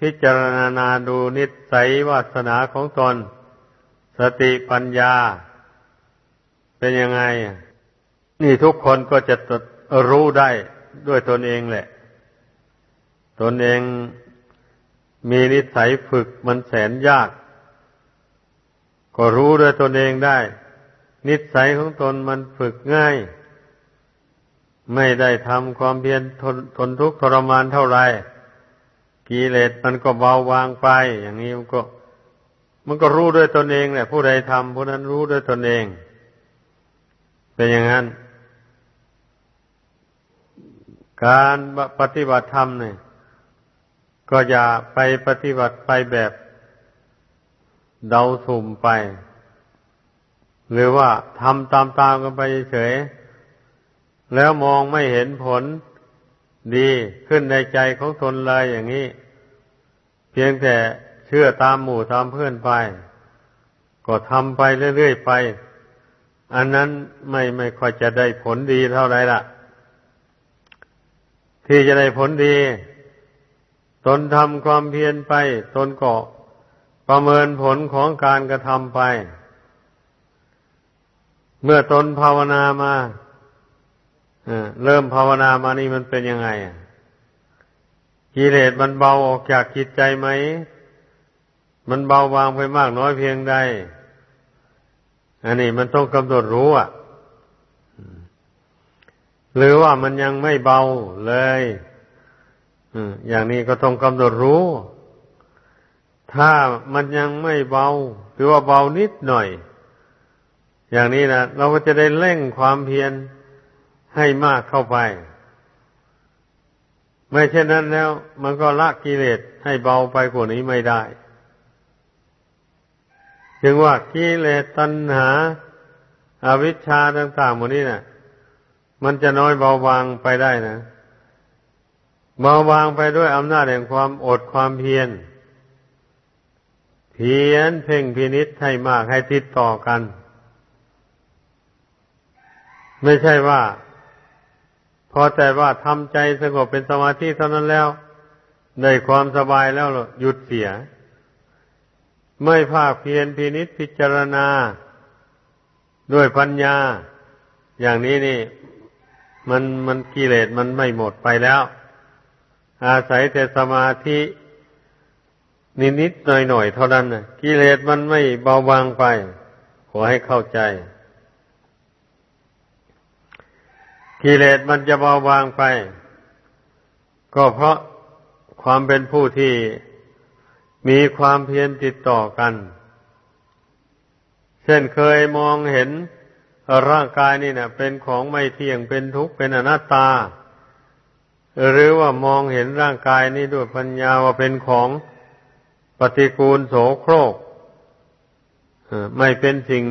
[SPEAKER 1] พิจารณาดูนิสัยวาสนาของตน สติปัญญา เป็นยังไง นี่ทุกคนก็จะรู้ได้ด้วยตนเองแหละ ตนเองมีนิสัยฝึกมันแสนยาก ก็รู้ด้วยตนเองได้ นิสัยของตนมันฝึกง่าย ไม่ได้ทำความเพียรทนทนทุกข์ทรมานเท่าไหร่กิเลสมันก็เบาวางไป อย่างนี้มันก็ มันก็รู้ด้วยตนเองแหละผู้ใดทำผู้นั้นรู้ด้วยตนเอง เป็นอย่างนั้น การปฏิบัติธรรมเนี่ยก็อย่าไปปฏิบัติไปแบบเดาสุ่มไป หรือว่าทำตามๆกันไปเฉย แล้วมองไม่เห็นผลดีขึ้นในใจของตนเลยอย่างนี้ เพียงแต่เชื่อตามหมู่ตามเพื่อนไป ก็ทำไปเรื่อยๆไป อันนั้นไม่ไม่ค่อยจะได้ผลดีเท่าไรล่ะ ที่จะได้ผลดี ตนทำความเพียรไป ตนก็ประเมินผลของการกระทำไป เมื่อตนภาวนามา เริ่มภาวนามานี่มันเป็นยังไงกิเลสมันเบาออกจากจิตใจไหม มันเบาบางไปมากน้อยเพียงใด อันนี้มันต้องกำหนดรู้อะ หรือว่ามันยังไม่เบาเลยอย่างนี้ก็ต้องกำหนดรู้ ถ้ามันยังไม่เบา หรือว่าเบานิดหน่อย อย่างนี้นะเราก็จะได้เร่งความเพียร ให้มากเข้าไป ไม่เช่นนั้นแล้ว มันก็ละกิเลสให้เบาไปกว่านี้ไม่ได้จึงว่ากิเลสตัณหาอาวิชชาต่างๆหมดนี้นะ่ะ มันจะน้อยเบาบางไปได้นะ เบาบางไปด้วยอำนาจแห่งความอดความเพียร เพียรเพ่งพินิษให้มากให้ติดต่อกัน ไม่ใช่ว่า พอแต่ว่าทำใจสงบเป็นสมาธิเท่านั้นแล้วได้ความสบายแล้วหยุดเสีย ไม่ภาคเพียรพินิษพิจารณา ด้วยปัญญา อย่างนี้นี่ มันมันกิเลสมันไม่หมดไปแล้ว อาศัยแต่สมาธินิดๆหน่อยๆเท่านั้นนะกิเลสมันไม่เบาบางไป ขอให้เข้าใจ กิเลสมันจะเบาบางไป ก็เพราะความเป็นผู้ที่มีความเพียรติดต่อกัน เช่นเคยมองเห็นร่างกายนี่นะเป็นของไม่เที่ยงเป็นทุกข์เป็นอนัตตา หรือว่ามองเห็นร่างกายนี้ด้วยปัญญาว่าเป็นของปฏิกูลโสโครกไม่เป็นสิ่ง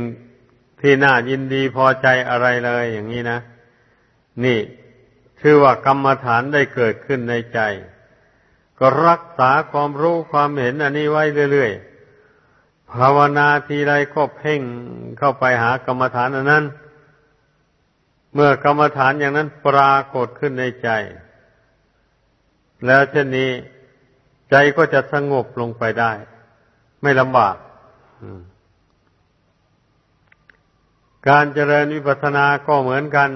[SPEAKER 1] ที่น่ายินดีพอใจอะไรเลยอย่างนี้นะ นี่ชื่อว่ากรรมฐานได้เกิดขึ้นในใจ ก็รักษาความรู้ความเห็นอันนี้ไว้เรื่อยๆภาวนาทีไรก็เพ่งเข้าไปหากรรมฐานอันนั้น เมื่อกรรมฐานอย่างนั้นปรากฏขึ้นในใจ แล้วเช่นนี้ใจก็จะสงบลงไปได้ ไม่ลำบากการเจริญวิปัสสนาก็เหมือนกัน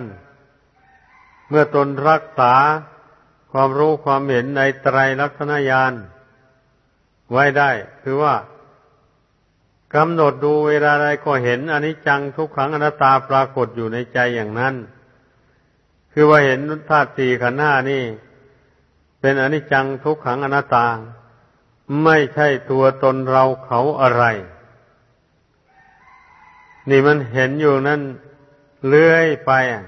[SPEAKER 1] มื่อตนรักษาความรู้ความเห็นในไตรลักษณญาณไว้ได้ คือว่ากำหนดดูเวลาใดก็เห็นอนิจจังทุกขังอนัตตาปรากฏอยู่ในใจอย่างนั้น คือว่าเห็นธาตุสี่ขันธ์ห้านี่ เป็นอนิจจังทุกขังอนัตตา ไม่ใช่ตัวตนเราเขาอะไร นี่มันเห็นอยู่นั่นเลื่อยไปอะ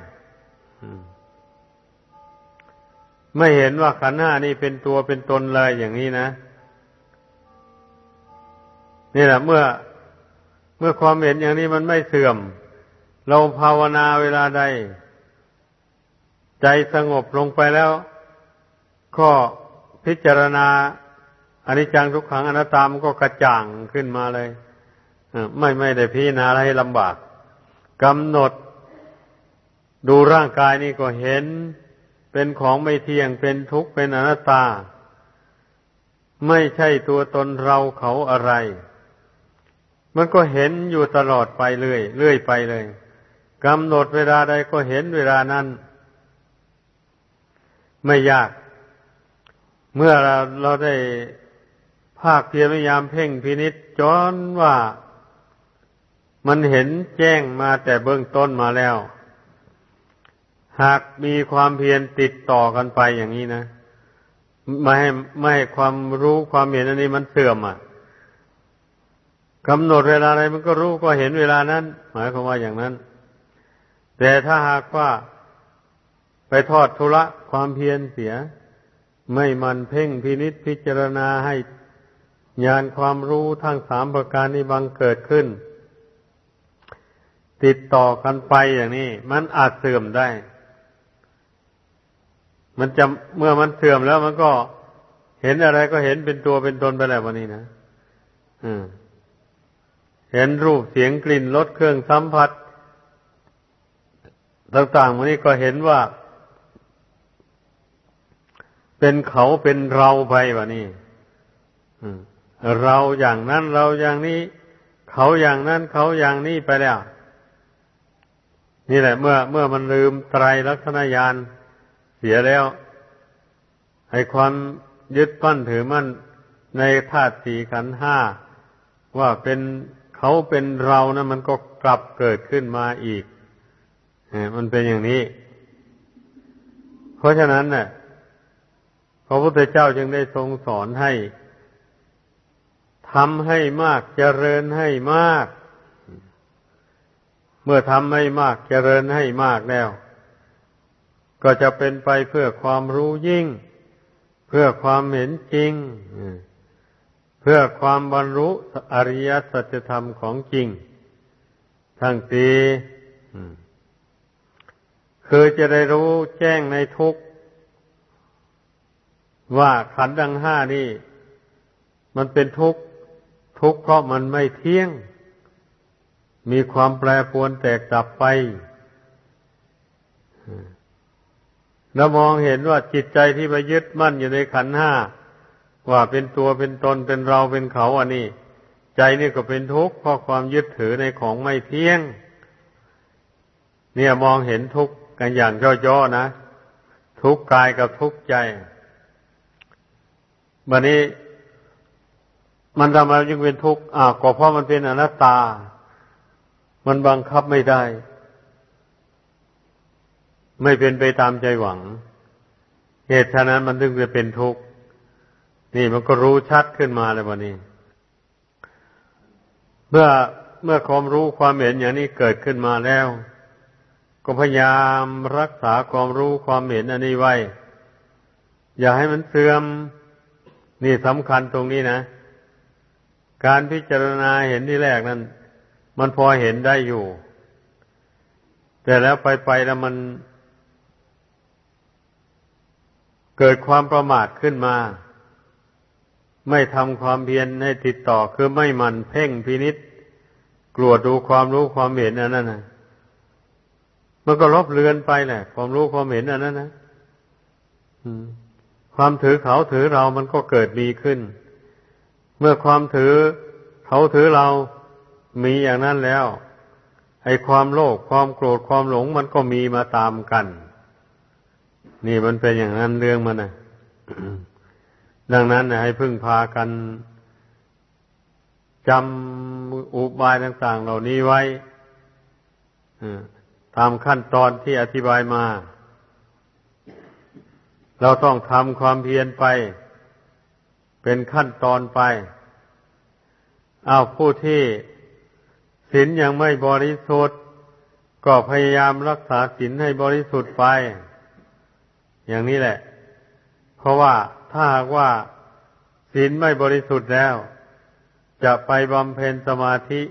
[SPEAKER 1] ไม่เห็นว่าขันห้านี่เป็นตัวเป็นตนเลยอย่างนี้นะนี่แหละเมื่อเมื่อความเห็นอย่างนี้มันไม่เสื่อม เราภาวนาเวลาใด ใจสงบลงไปแล้ว ก็พิจารณาอนิจจังทุกขังอนัตตามก็กระจ่างขึ้นมาเลยไม่ไม่ได้พิจารณาให้ลำบากกำหนด ดูร่างกายนี่ก็เห็น เป็นของไม่เที่ยงเป็นทุกข์เป็นอนัตตา ไม่ใช่ตัวตนเราเขาอะไร มันก็เห็นอยู่ตลอดไปเรื่อยเรื่อยไปเลยกำหนดเวลาใดก็เห็นเวลานั้น ไม่ยาก เมื่อเราเราได้ภาคเพียรพยายามเพ่งพินิษจนว่ามันเห็นแจ้งมาแต่เบื้องต้นมาแล้ว หากมีความเพียรติดต่อกันไปอย่างนี้นะไม่ให้ไม่ให้ความรู้ความเห็นอันนี้มันเสื่อมอะกำหนดเวลาอะไรมันก็รู้ก็เห็นเวลานั้น หมายความว่าอย่างนั้น แต่ถ้าหากว่าไปทอดทุระความเพียรเสีย ไม่มันเพ่งพินิษพิจารณาให้ญาณความรู้ทั้งสามประการนี้บังเกิดขึ้น ติดต่อกันไปอย่างนี้ มันอาจเสื่อมได้ มันจะเมื่อมันเสื่อมแล้วมันก็เห็นอะไรก็เห็นเป็นตัวเป็นตนไปแล้ววันนี้นะอืม เห็นรูปเสียงกลิ่นรสเครื่องสัมผัส ต่างๆวันนี้ก็เห็นว่า เป็นเขาเป็นเราไปวะนี่เราอย่างนั้นเราอย่างนี้ เขาอย่างนั้นเขาอย่างนี้ไปแล้ว นี่แหละ เมื่อ เมื่อมันลืมไตรลักษณญาณ สียแล้วให้ความยึดปั้นถือมั่นในธาตุสี่ขันห้าว่าเป็นเขาเป็นเรานะมันก็กลับเกิดขึ้นมาอีกมันเป็นอย่างนี้ เพราะฉะนั้นเนะ่ะพระพุทธเจ้าจึงได้ทรงสอนให้ทำให้มากเจริญให้มาก เมื่อทำให้มากเจริญให้มากแล้ว ก็จะเป็นไปเพื่อความรู้ยิ่ง เพื่อความเห็นจริง เพื่อความบรรลุอริยสัจธรรมของจริง ทั้งตีคือจะได้รู้แจ้งในทุกว่าขันธ์ดังห้านี่ มันเป็นทุกข์ทุกข์เพราะมันไม่เที่ยง มีความแปรปรวนแตกดับไป เรามองเห็นว่าจิตใจที่ไปยึดมั่นอยู่ในขันห้าว่าเป็นตัวเป็นตนเป็นเราเป็นเขาอันนี้ ใจนี่ก็เป็นทุกข์เพราะความยึดถือในของไม่เที่ยง เนี่ยมองเห็นทุกข์กันอย่างย่อๆนะ ทุกข์กายกับทุกข์ใจบันนี้ มันทำไมจึงเป็นทุกข์อ่าก็เพราะมันเป็นอนัตตา มันบังคับไม่ได้ ไม่เป็นไปตามใจหวัง เหตุฉะนั้นมันถึงจะเป็นทุกข์ นี่มันก็รู้ชัดขึ้นมาเลยวันนี้ เมื่อเมื่อความรู้ความเห็นอย่างนี้เกิดขึ้นมาแล้ว ก็พยายามรักษาความรู้ความเห็นอันนี้ไว้ อย่าให้มันเสื่อม นี่สำคัญตรงนี้นะ การพิจารณาเห็นที่แรกนั้น มันพอเห็นได้อยู่ แต่แล้วไปไปแล้วมัน เกิดความประมาทขึ้นมา ไม่ทำความเพียรให้ติดต่อคือไม่มันเพ่งพินิษกลัวดูความรู้ความเห็นอันนั้นนะมันก็ลบเลือนไปแหละ ความรู้ความเห็นอันนั้นนะความถือเขาถือเรามันก็เกิดมีขึ้น เมื่อความถือเขาถือเรามีอย่างนั้นแล้วไอ้ความโลภความโกรธความหลงมันก็มีมาตามกัน นี่มันเป็นอย่างนั้นเรื่องมันนะดังนั้นนะให้พึ่งพากันจำอุบายต่างๆ เหล่านี้ไว้ตามขั้นตอนที่อธิบายมา เราต้องทำความเพียรไป เป็นขั้นตอนไปเอาผู้ที่ศีลยังไม่บริสุทธิ์ ก็พยายามรักษาศีลให้บริสุทธิ์ไป อย่างนี้แหละ เพราะว่าถ้าหากว่าศีลไม่บริสุทธิ์แล้ว จะไปบำเพ็ญสมาธิ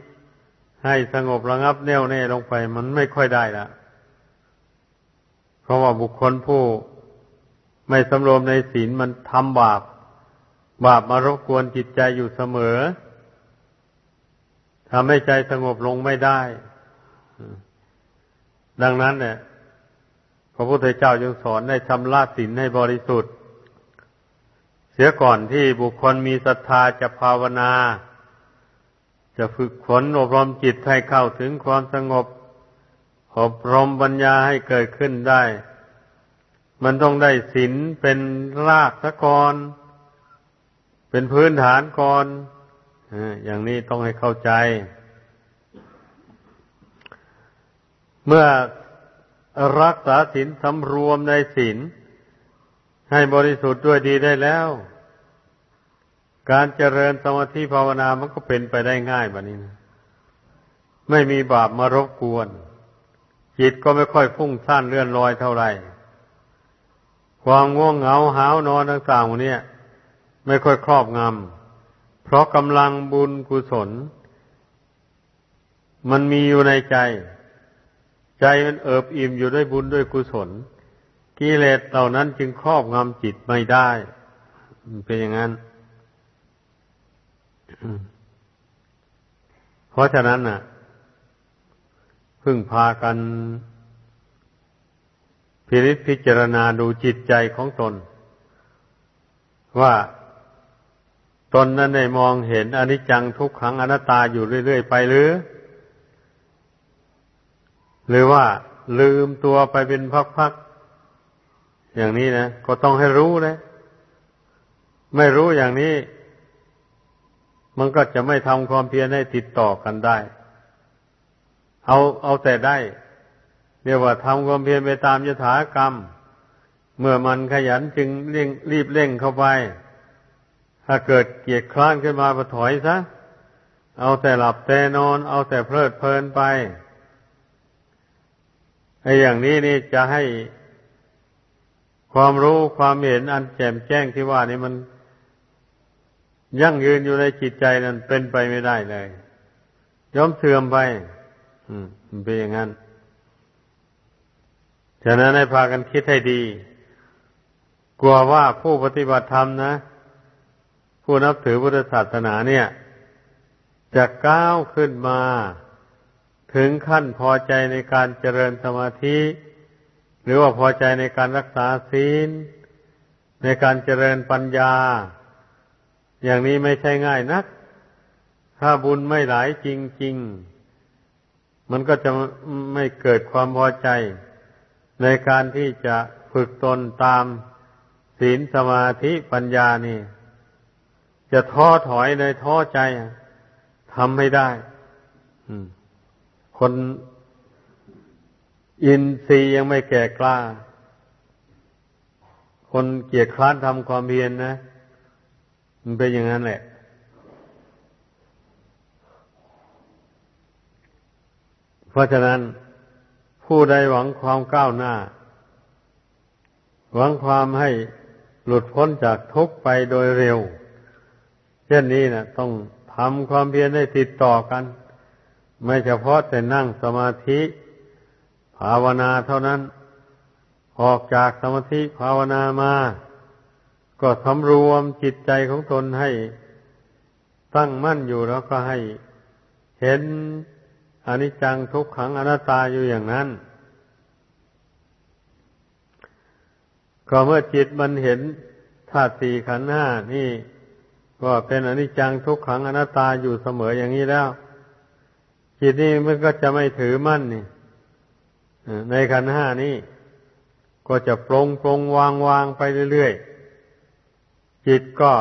[SPEAKER 1] ให้สงบระงับแน่วแน่ลงไป มันไม่ค่อยได้ละเพราะว่าบุคคลผู้ไม่สำรวมในศีลมันทำบาป บาปมารบกวนจิตใจอยู่เสมอทำให้ใจสงบลงไม่ได้ ดังนั้นเนี่ย พระพุทธเจ้าจึงสอนให้ชำระศีลให้บริสุทธิ์ เสียก่อนที่บุคคลมีศรัทธาจะภาวนา จะฝึกฝนอบรมจิตให้เข้าถึงความสงบ อบรมปัญญาให้เกิดขึ้นได้ มันต้องได้ศีลเป็นรากสะกอนเป็นพื้นฐานก่อนอย่างนี้ต้องให้เข้าใจ เมื่อ รักษาศีลสำรวมในศีลให้บริสุทธิ์ด้วยดีได้แล้ว การเจริญสมาธิภาวนามันก็เป็นไปได้ง่ายแบบนี้นะไม่มีบาปมารบกวน จิตก็ไม่ค่อยฟุ้งซ่านเลื่อนลอยเท่าไหร่ ความง่วงเหงาหาวนอนต่างๆเนี่ย ไม่ค่อยครอบงำเพราะกำลังบุญกุศล มันมีอยู่ในใจ ใจมันเอิบอิ่มอยู่ด้วยบุญด้วยกุศลกิเลสเหล่านั้นจึงครอบงำจิตไม่ได้ เป็นอย่างนั้น เพราะฉะนั้นน่ะ พึ่งพากัน พิริพิจารณาดูจิตใจของตน ว่าตนนั้นได้มองเห็นอนิจจังทุกขังอนัตตาอยู่เรื่อยๆไปหรือ หรือว่าลืมตัวไปเป็นพักๆอย่างนี้นะก็ต้องให้รู้นะ ไม่รู้อย่างนี้ มันก็จะไม่ทำความเพียรให้ติดต่อกันได้ เอาเอาแต่ได้เรียกว่าทำความเพียรไปตามยถากรรม เมื่อมันขยันจึงเร่งรีบเร่งเข้าไป ถ้าเกิดเกียดคร้านขึ้นมาก็ถอยซะ เอาแต่หลับแต่นอน เอาแต่เพลิดเพลินไป ไอ้อย่างนี้นี่จะให้ความรู้ความเห็นอันแจ่มแจ้งที่ว่านี่มันยั่งยืนอยู่ในจิตใจนั้นเป็นไปไม่ได้เลยย่อมเสื่อมไป อืมเป็นอย่างนั้นฉะนั้นให้พากันคิดให้ดี กลัวว่าผู้ปฏิบัติธรรมนะ ผู้นับถือพุทธศาสนาเนี่ย จะก้าวขึ้นมา ถึงขั้นพอใจในการเจริญสมาธิ หรือว่าพอใจในการรักษาศีล ในการเจริญปัญญา อย่างนี้ไม่ใช่ง่ายนัก ถ้าบุญไม่หลายจริง ๆ มันก็จะไม่เกิดความพอใจ ในการที่จะฝึกตนตามศีลสมาธิปัญญานี่ จะท้อถอยในท้อใจทำไม่ได้ คนอินทรีย์ยังไม่แก่กล้า คนเกียจคร้านทำความเพียรนนะ มันเป็นอย่างนั้นแหละ เพราะฉะนั้นผู้ใดหวังความก้าวหน้า หวังความให้หลุดพ้นจากทุกข์ไปโดยเร็ว เช่นนี้นะต้องทำความเพียรให้ติดต่อกัน ไม่เฉพาะแต่นั่งสมาธิ ภาวนาเท่านั้น ออกจากสมาธิภาวนามา ก็สำรวมจิตใจของตนให้ตั้งมั่นอยู่แล้วก็ให้เห็นอนิจจังทุกขังอนัตตาอยู่อย่างนั้น ก็เมื่อจิตมันเห็นธาตุสี่ขันธ์ห้านี่ ก็เป็นอนิจจังทุกขังอนัตตาอยู่เสมออย่างนี้แล้ว จิตนี้มันก็จะไม่ถือมั่นนี่ในขันห้านี้ก็จะปรงปรงวางวางไปเรื่อยๆ จิตก็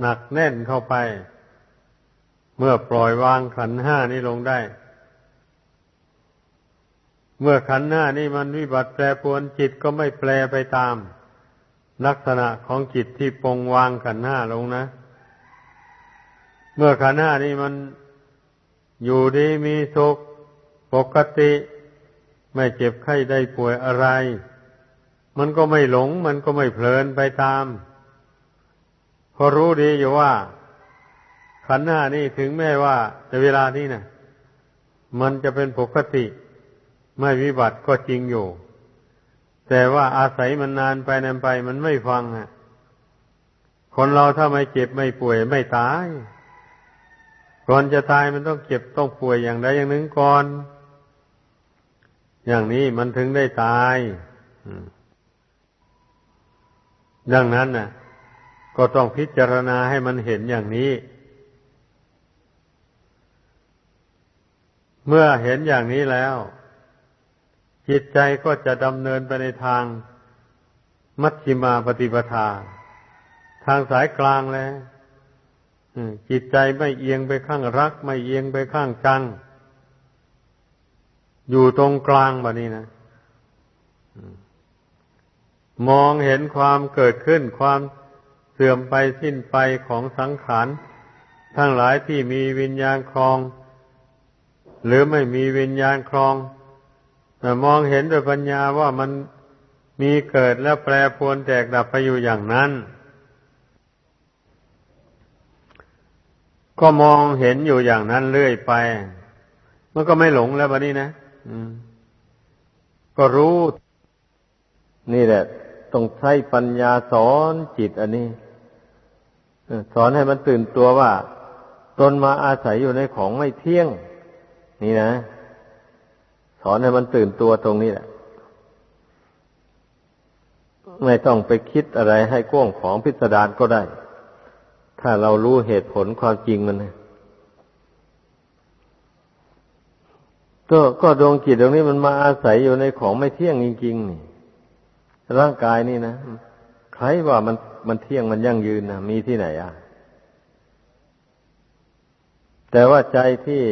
[SPEAKER 1] หนักแน่นเข้าไป เมื่อปล่อยวางขันห้านี้ลงได้ เมื่อขันห้านี้มันวิบัติแปรปรวนจิตก็ไม่แปรไปตาม ลักษณะของจิตที่ปรงวางขันห้าลงนะ เมื่อขันห้านี้มัน อยู่ดีมีสุขปกติ ไม่เจ็บไข้ได้ป่วยอะไร มันก็ไม่หลง มันก็ไม่เพลินไปตามพอรู้ดีอยู่ว่า ขันหน้านี่ถึงแม้ว่าแต่เวลานี้นะมันจะเป็นปกติ ไม่วิบัติก็จริงอยู่ แต่ว่าอาศัยมันนานไปนานไป มันไม่ฟังอะคนเราถ้าไม่เจ็บไม่ป่วยไม่ตาย ก่อนจะตายมันต้องเจ็บต้องป่วยอย่างใดอย่างหนึ่งก่อน อย่างนี้มันถึงได้ตายดังนั้นน่ะ ก็ต้องพิจารณาให้มันเห็นอย่างนี้ เมื่อเห็นอย่างนี้แล้ว จิตใจก็จะดำเนินไปในทางมัชฌิมาปฏิปทา ทางสายกลางแล้ว จิตใจไม่เอียงไปข้างรัก ไม่เอียงไปข้างจัง อยู่ตรงกลางแบบนี้นะมองเห็นความเกิดขึ้นความเสื่อมไปสิ้นไปของสังขารทั้งหลายที่มีวิญญาณครอง หรือไม่มีวิญญาณครองแต่มองเห็นด้วยปัญญาว่ามันมีเกิดและแปรปรวนแตกดับไปอยู่อย่างนั้น ก็มองเห็นอยู่อย่างนั้นเรื่อยไป มันก็ไม่หลงแล้วบะนี้นะก็รู้ นี่แหละ ต้องใช้ปัญญาสอนจิตอันนี้สอนให้มันตื่นตัวว่า ตนมาอาศัยอยู่ในของไม่เที่ยง นี่นะ สอนให้มันตื่นตัวตรงนี้แหละ ไม่ต้องไปคิดอะไรให้กว้างของพิสดารก็ได้ ถ้าเรารู้เหตุผลความจริงมันก็ก็ดวงจิตตรงนี้มันมาอาศัยอยู่ในของไม่เที่ยงจริง ๆ นี่ ร่างกายนี่นะใครว่ามันมันเที่ยงมันยั่งยืนนะมีที่ไหนอะ แต่ว่าใจที่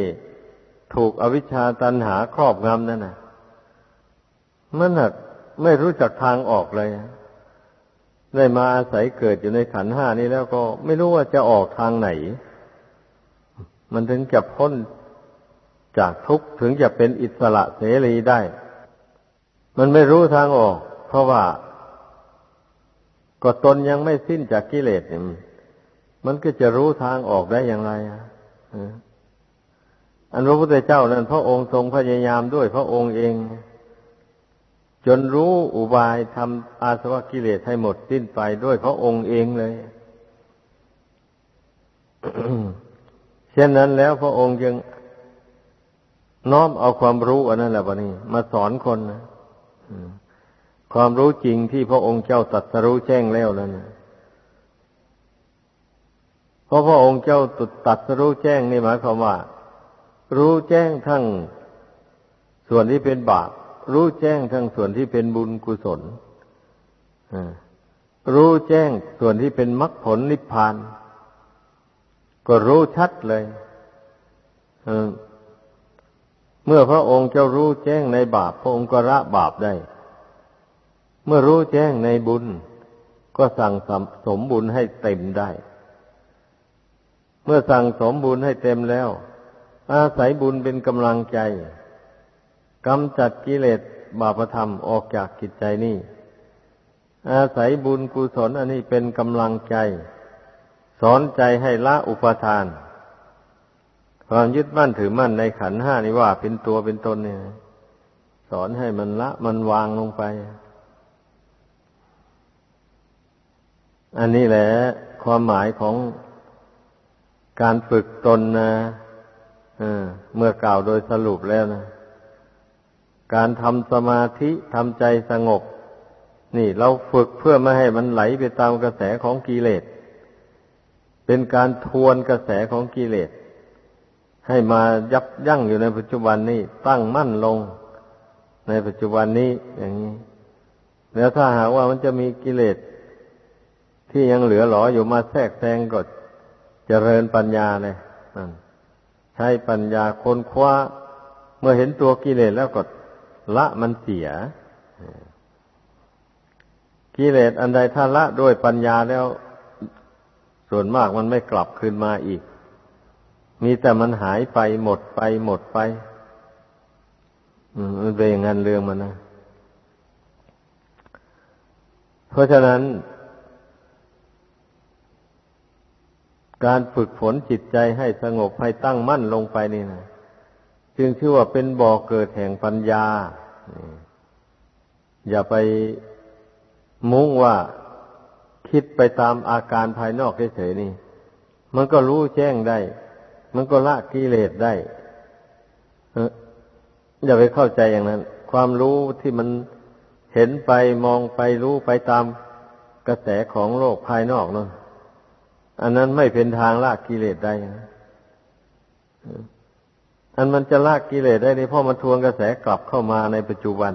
[SPEAKER 1] ถูกอวิชชาตันหาครอบงำนั่นนะมันหนักไม่รู้จักทางออกเลย ได้มาอาศัยเกิดอยู่ในขันห้านี้แล้วก็ไม่รู้ว่าจะออกทางไหน มันถึงจะพ้นจากทุกข์ถึงจะเป็นอิสระเสรีได้ มันไม่รู้ทางออก เพราะว่า ก็ตนยังไม่สิ้นจากกิเลสเนี่ยมันก็จะรู้ทางออกได้อย่างไรอะอันพระพุทธเจ้านั้นพระองค์ทรงพยายามด้วยพระองค์เอง จนรู้อุบายทำอาสวะกิเลสให้หมดสิ้นไปด้วยพระองค์เองเลย เช่นนั้นแล้วพระองค์ยังน้อมเอาความรู้อันนั้นแหละวะนี่มาสอนคนนะความรู้จริงที่พระองค์เจ้าตรัสรู้แจ้งแล้วนั่นนะเพราะพระองค์เจ้าตัดสรู้แจ้งนี่หมายความว่า รู้แจ้งทั้งส่วนที่เป็นบาป รู้แจ้งทั้งส่วนที่เป็นบุญกุศลรู้แจ้งส่วนที่เป็นมรรคผลนิพพาน ก็รู้ชัดเลยเมื่อพระองค์เจ้ารู้แจ้งในบาป พระองค์ก็ละบาปได้ เมื่อรู้แจ้งในบุญ ก็สั่งสมบุญให้เต็มได้ เมื่อสั่งสมบุญให้เต็มแล้ว อาศัยบุญเป็นกำลังใจ กำจัดกิเลสบาปธรรมออกจากจิตใจนี่ อาศัยบุญกุศลอันนี้เป็นกำลังใจ สอนใจให้ละอุปทาน ความยึดมั่นถือมั่นในขันห้านี่ว่าเป็นตัวเป็นตนเนี่ยสอนให้มันละมันวางลงไป อันนี้แหละความหมายของการฝึกตนนะเมื่อกล่าวโดยสรุปแล้วนะ การทำสมาธิทำใจสงบ นี่เราฝึกเพื่อไม่ให้มันไหลไปตามกระแสของกิเลส เป็นการทวนกระแสของกิเลส ให้มายับยั้งอยู่ในปัจจุบันนี้ตั้งมั่นลง ในปัจจุบันนี้อย่างนี้ แล้วถ้าหากว่ามันจะมีกิเลส ที่ยังเหลือหลออยู่มาแทรกแซงก็จเจริญปัญญาเลยใช้ปัญญาค้นคว้า เมื่อเห็นตัวกิเลสแล้วก็ ละมันเสียกิเลสอันใดถ้าละด้วยปัญญาแล้ว ส่วนมากมันไม่กลับคืนมาอีก มีแต่มันหายไปหมดไปหมดไปมันเป็นอย่างนั้นเรื่องมันนะเพราะฉะนั้น การฝึกฝนจิตใจให้สงบให้ตั้งมั่นลงไปนี่นะ จึงชื่อว่าเป็นบ่อเกิดแห่งปัญญา อย่าไปมุ่งว่าคิดไปตามอาการภายนอกเฉยๆนี่ มันก็รู้แจ้งได้ มันก็ละกิเลสได้อย่าไปเข้าใจอย่างนั้น ความรู้ที่มันเห็นไปมองไปรู้ไปตามกระแสของโลกภายนอกนั่นอันนั้นไม่เป็นทางลากกิเลสได้นะ อันมันจะลากกิเลสได้นี่เพราะมันทวงกระแสกลับเข้ามาในปัจจุบัน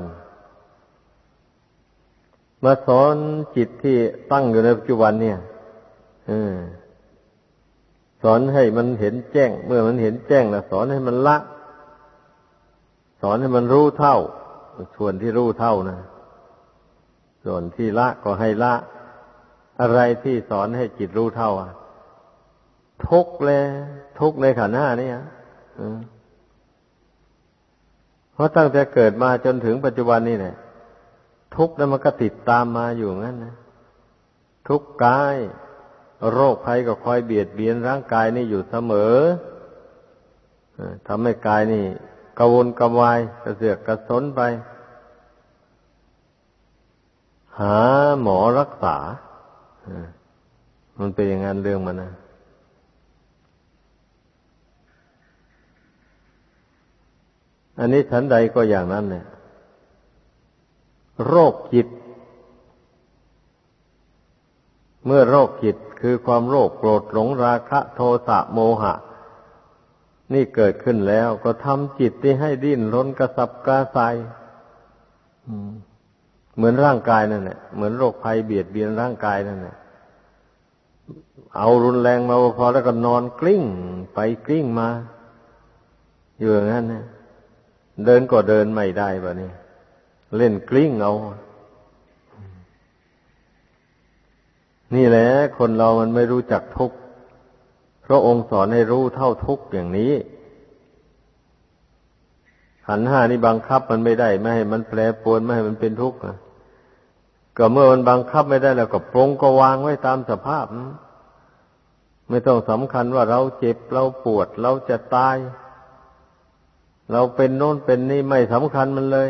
[SPEAKER 1] มาสอนจิตที่ตั้งอยู่ในปัจจุบันเนี่ยสอนให้มันเห็นแจ้ง เมื่อมันเห็นแจ้งแล้วสอนให้มันละ สอนให้มันรู้เท่า ส่วนที่รู้เท่านะส่วนที่ละก็ให้ละ อะไรที่สอนให้จิตรู้เท่า อะ ทุกเลย ทุกในขันห้านี่อะ เพราะตั้งแต่เกิดมาจนถึงปัจจุบันนี่แหละทุกนั้นมันก็ติดตามมาอยู่งั้นนะทุกกาย โรคภัยก็คอยเบียดเบียนร่างกายนี่อยู่เสมอทำให้กายนี่กระวนกระวายกระเสือกกระสนไป หาหมอรักษามันเป็นอย่างนั้นเรื่องมันนะ อันนี้ฉันใดก็อย่างนั้นเนี่ย โรคจิต เมื่อโรคจิตคือความโรคโกรธหลงราคะโทสะโมหะ นี่เกิดขึ้นแล้วก็ทำจิตที่ให้ดิ้นรนกระสับกระส่ายเหมือนร่างกายนั่นแหละเหมือนโรคภัยเบียดเบียนร่างกายนั่นแหละเอารุนแรงมาพอแล้วก็นอนกลิ้งไปกลิ้งมา อยู่อย่างนั้นนะ เดินก็เดินไม่ได้บะนี่เล่นกลิ้งเอานี่แหละ คนเรามันไม่รู้จักทุกข์พระองค์สอนให้รู้เท่าทุกข์อย่างนี้ขันห้านี่บังคับมันไม่ได้ ไม่ให้มันแปรปรวนไม่ให้มันเป็นทุกข์ก็เมื่อมันบังคับไม่ได้แล้วก็ปรงก็วางไว้ตามสภาพ ไม่ต้องสำคัญว่าเราเจ็บเราปวดเราจะตาย เราเป็นโน้นเป็นนี่ไม่สำคัญมันเลย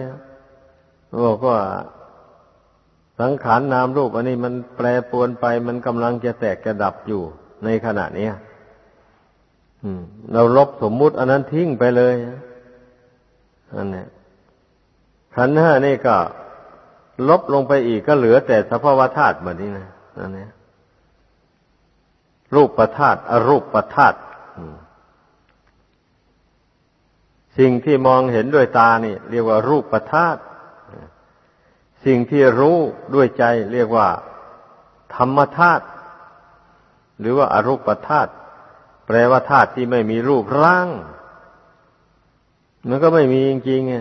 [SPEAKER 1] บอกว่าสังขารนนามรูป อันนี้มันแปรปรวนไป มันกำลังจะแตกกระดับอยู่ในขณะนี้เราลบสมมุติอันนั้นทิ้งไปเลยอันนี้ขันห้านี่ก็ ลบลงไปอีกก็เหลือแต่สภาวธาตุแบบนี้นะอันนี้รูปประธาตุอรูปประธาตุ สิ่งที่มองเห็นด้วยตานี่ เรียกว่ารูปประธาตุสิ่งที่รู้ด้วยใจ เรียกว่า ธรรมธาตุหรือว่าอารูปธาตุแปลว่าธาตุที่ไม่มีรูปร่าง มันก็ไม่มีจริงๆไง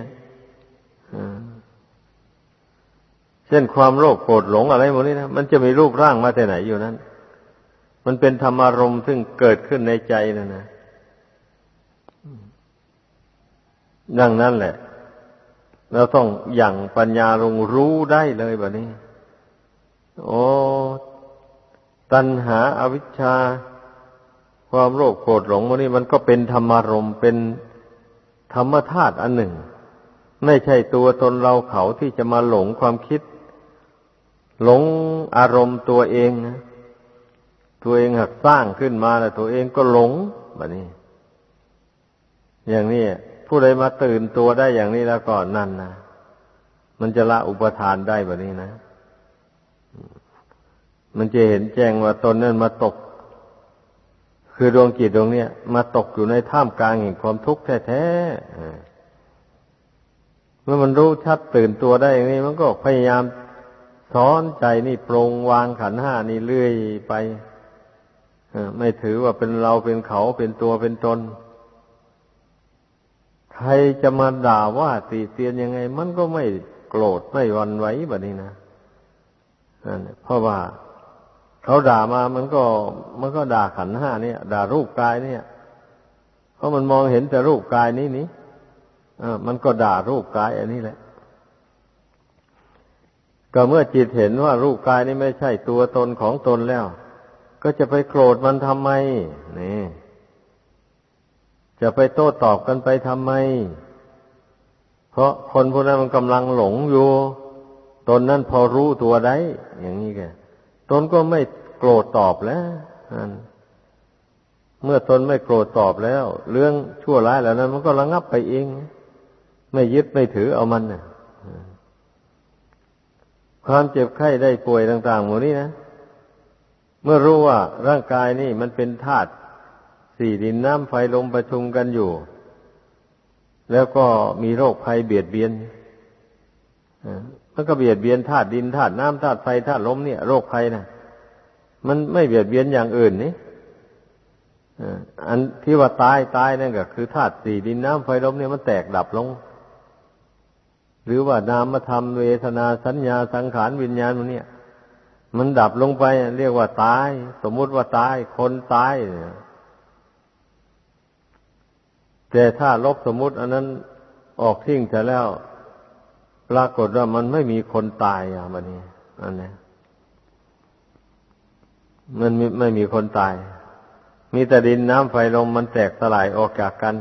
[SPEAKER 1] เช่นความโลภโกรธหลงอะไรหมดนี้นะมันจะมีรูปร่างมาแต่ไหนอยู่นั้น มันเป็นธรรมารมณ์ซึ่งเกิดขึ้นในใจนั่นนะ ดังนั้นแหละ เราต้องอย่างปัญญาลงรู้ได้เลยแบบนี้ โอ้ตัณหาอาวิชชา ความโลภโกรธหลงมันนี่มันก็เป็นธรรมารมเป็นธรรมธาตุอันหนึ่ง ไม่ใช่ตัวตนเราเขาที่จะมาหลงความคิด หลงอารมณ์ตัวเองนะตัวเองหักสร้างขึ้นมาแล้วตัวเองก็หลงแบบนี้ อย่างนี้ ผู้ใดมาตื่นตัวได้อย่างนี้แล้วก็นั่นนะมันจะละอุปทานได้แบบนี้นะ มันจะเห็นแจ้งว่าตนนั้นมาตก คือดวงจิตดวงเนี้ยมาตกอยู่ในท่ามกลางแห่งความทุกข์แท้ๆเมื่อมันรู้ชัดตื่นตัวได้อย่างนี้ มันก็พยายามสอนใจนี่ปรงวางขันห้านี่เรื่อยไปไม่ถือว่าเป็นเราเป็นเขาเป็นตัวเป็นตน ใครจะมาด่าว่าตีเตียนยังไง มันก็ไม่โกรธไม่วันไหวแบบนี้นะเพราะว่าเขาด่ามามันก็ มันก็ด่าขันห้าเนี่ย ด่ารูปกายเนี่ย เพราะมันมองเห็นแต่รูปกายนี้นี้อ่ามันก็ด่ารูปกายอันนี้แหละ ก็เมื่อจิตเห็นว่ารูปกายนี้ไม่ใช่ตัวตนของตนแล้ว ก็จะไปโกรธมันทำไมนี่ จะไปโต้ตอบกันไปทำไม เพราะคนพวกนั้นมันกำลังหลงอยู่ตนนั้นพอรู้ตัวได้ อย่างนี้แกตนก็ไม่โกรธตอบแล้วเมื่อตนไม่โกรธตอบแล้ว เรื่องชั่วร้ายเหล่านั้น มันก็ระงับไปเอง ไม่ยึดไม่ถือเอามันนะความเจ็บไข้ได้ป่วยต่างๆหมดนี้นะ เมื่อรู้ว่าร่างกายนี่มันเป็นธาตุ สี่ดินน้ำไฟลมประชุมกันอยู่ แล้วก็มีโรคภัยเบียดเบียนมันก็เบียดเบียนธาตุดินธาตุน้ำธาตุไฟธาตุลมเนี่ยโรคภัยนะมันไม่เบียดเบียนอย่างอื่นนี่อันที่ว่าตายตายนั่นก็คือธาตุสี่ดินน้ำไฟลมเนี่ยมันแตกดับลง หรือว่านามธรรมเวทนาสัญญาสังขารวิญญาณมันเนี่ย มันดับลงไปเรียกว่าตาย สมมุติว่าตายคนตายเนี่ย แต่ถ้าลบสมมุติ อันนั้นออกทิ้งจะแล้ว ปรากฏว่ามันไม่มีคนตายอะมันนี่อันนี้มันไม่มีคนตาย มีแต่ดินน้ำไฟลมมันแตกสลายออกจากกัน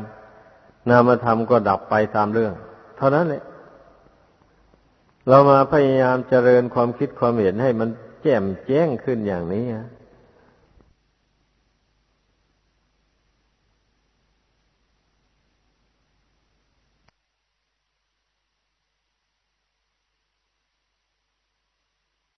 [SPEAKER 1] นามธรรมก็ดับไปตามเรื่อง เท่านั้นแหละเรามาพยายามเจริญความคิดความเห็นให้มันแจ่มแจ้งขึ้นอย่างนี้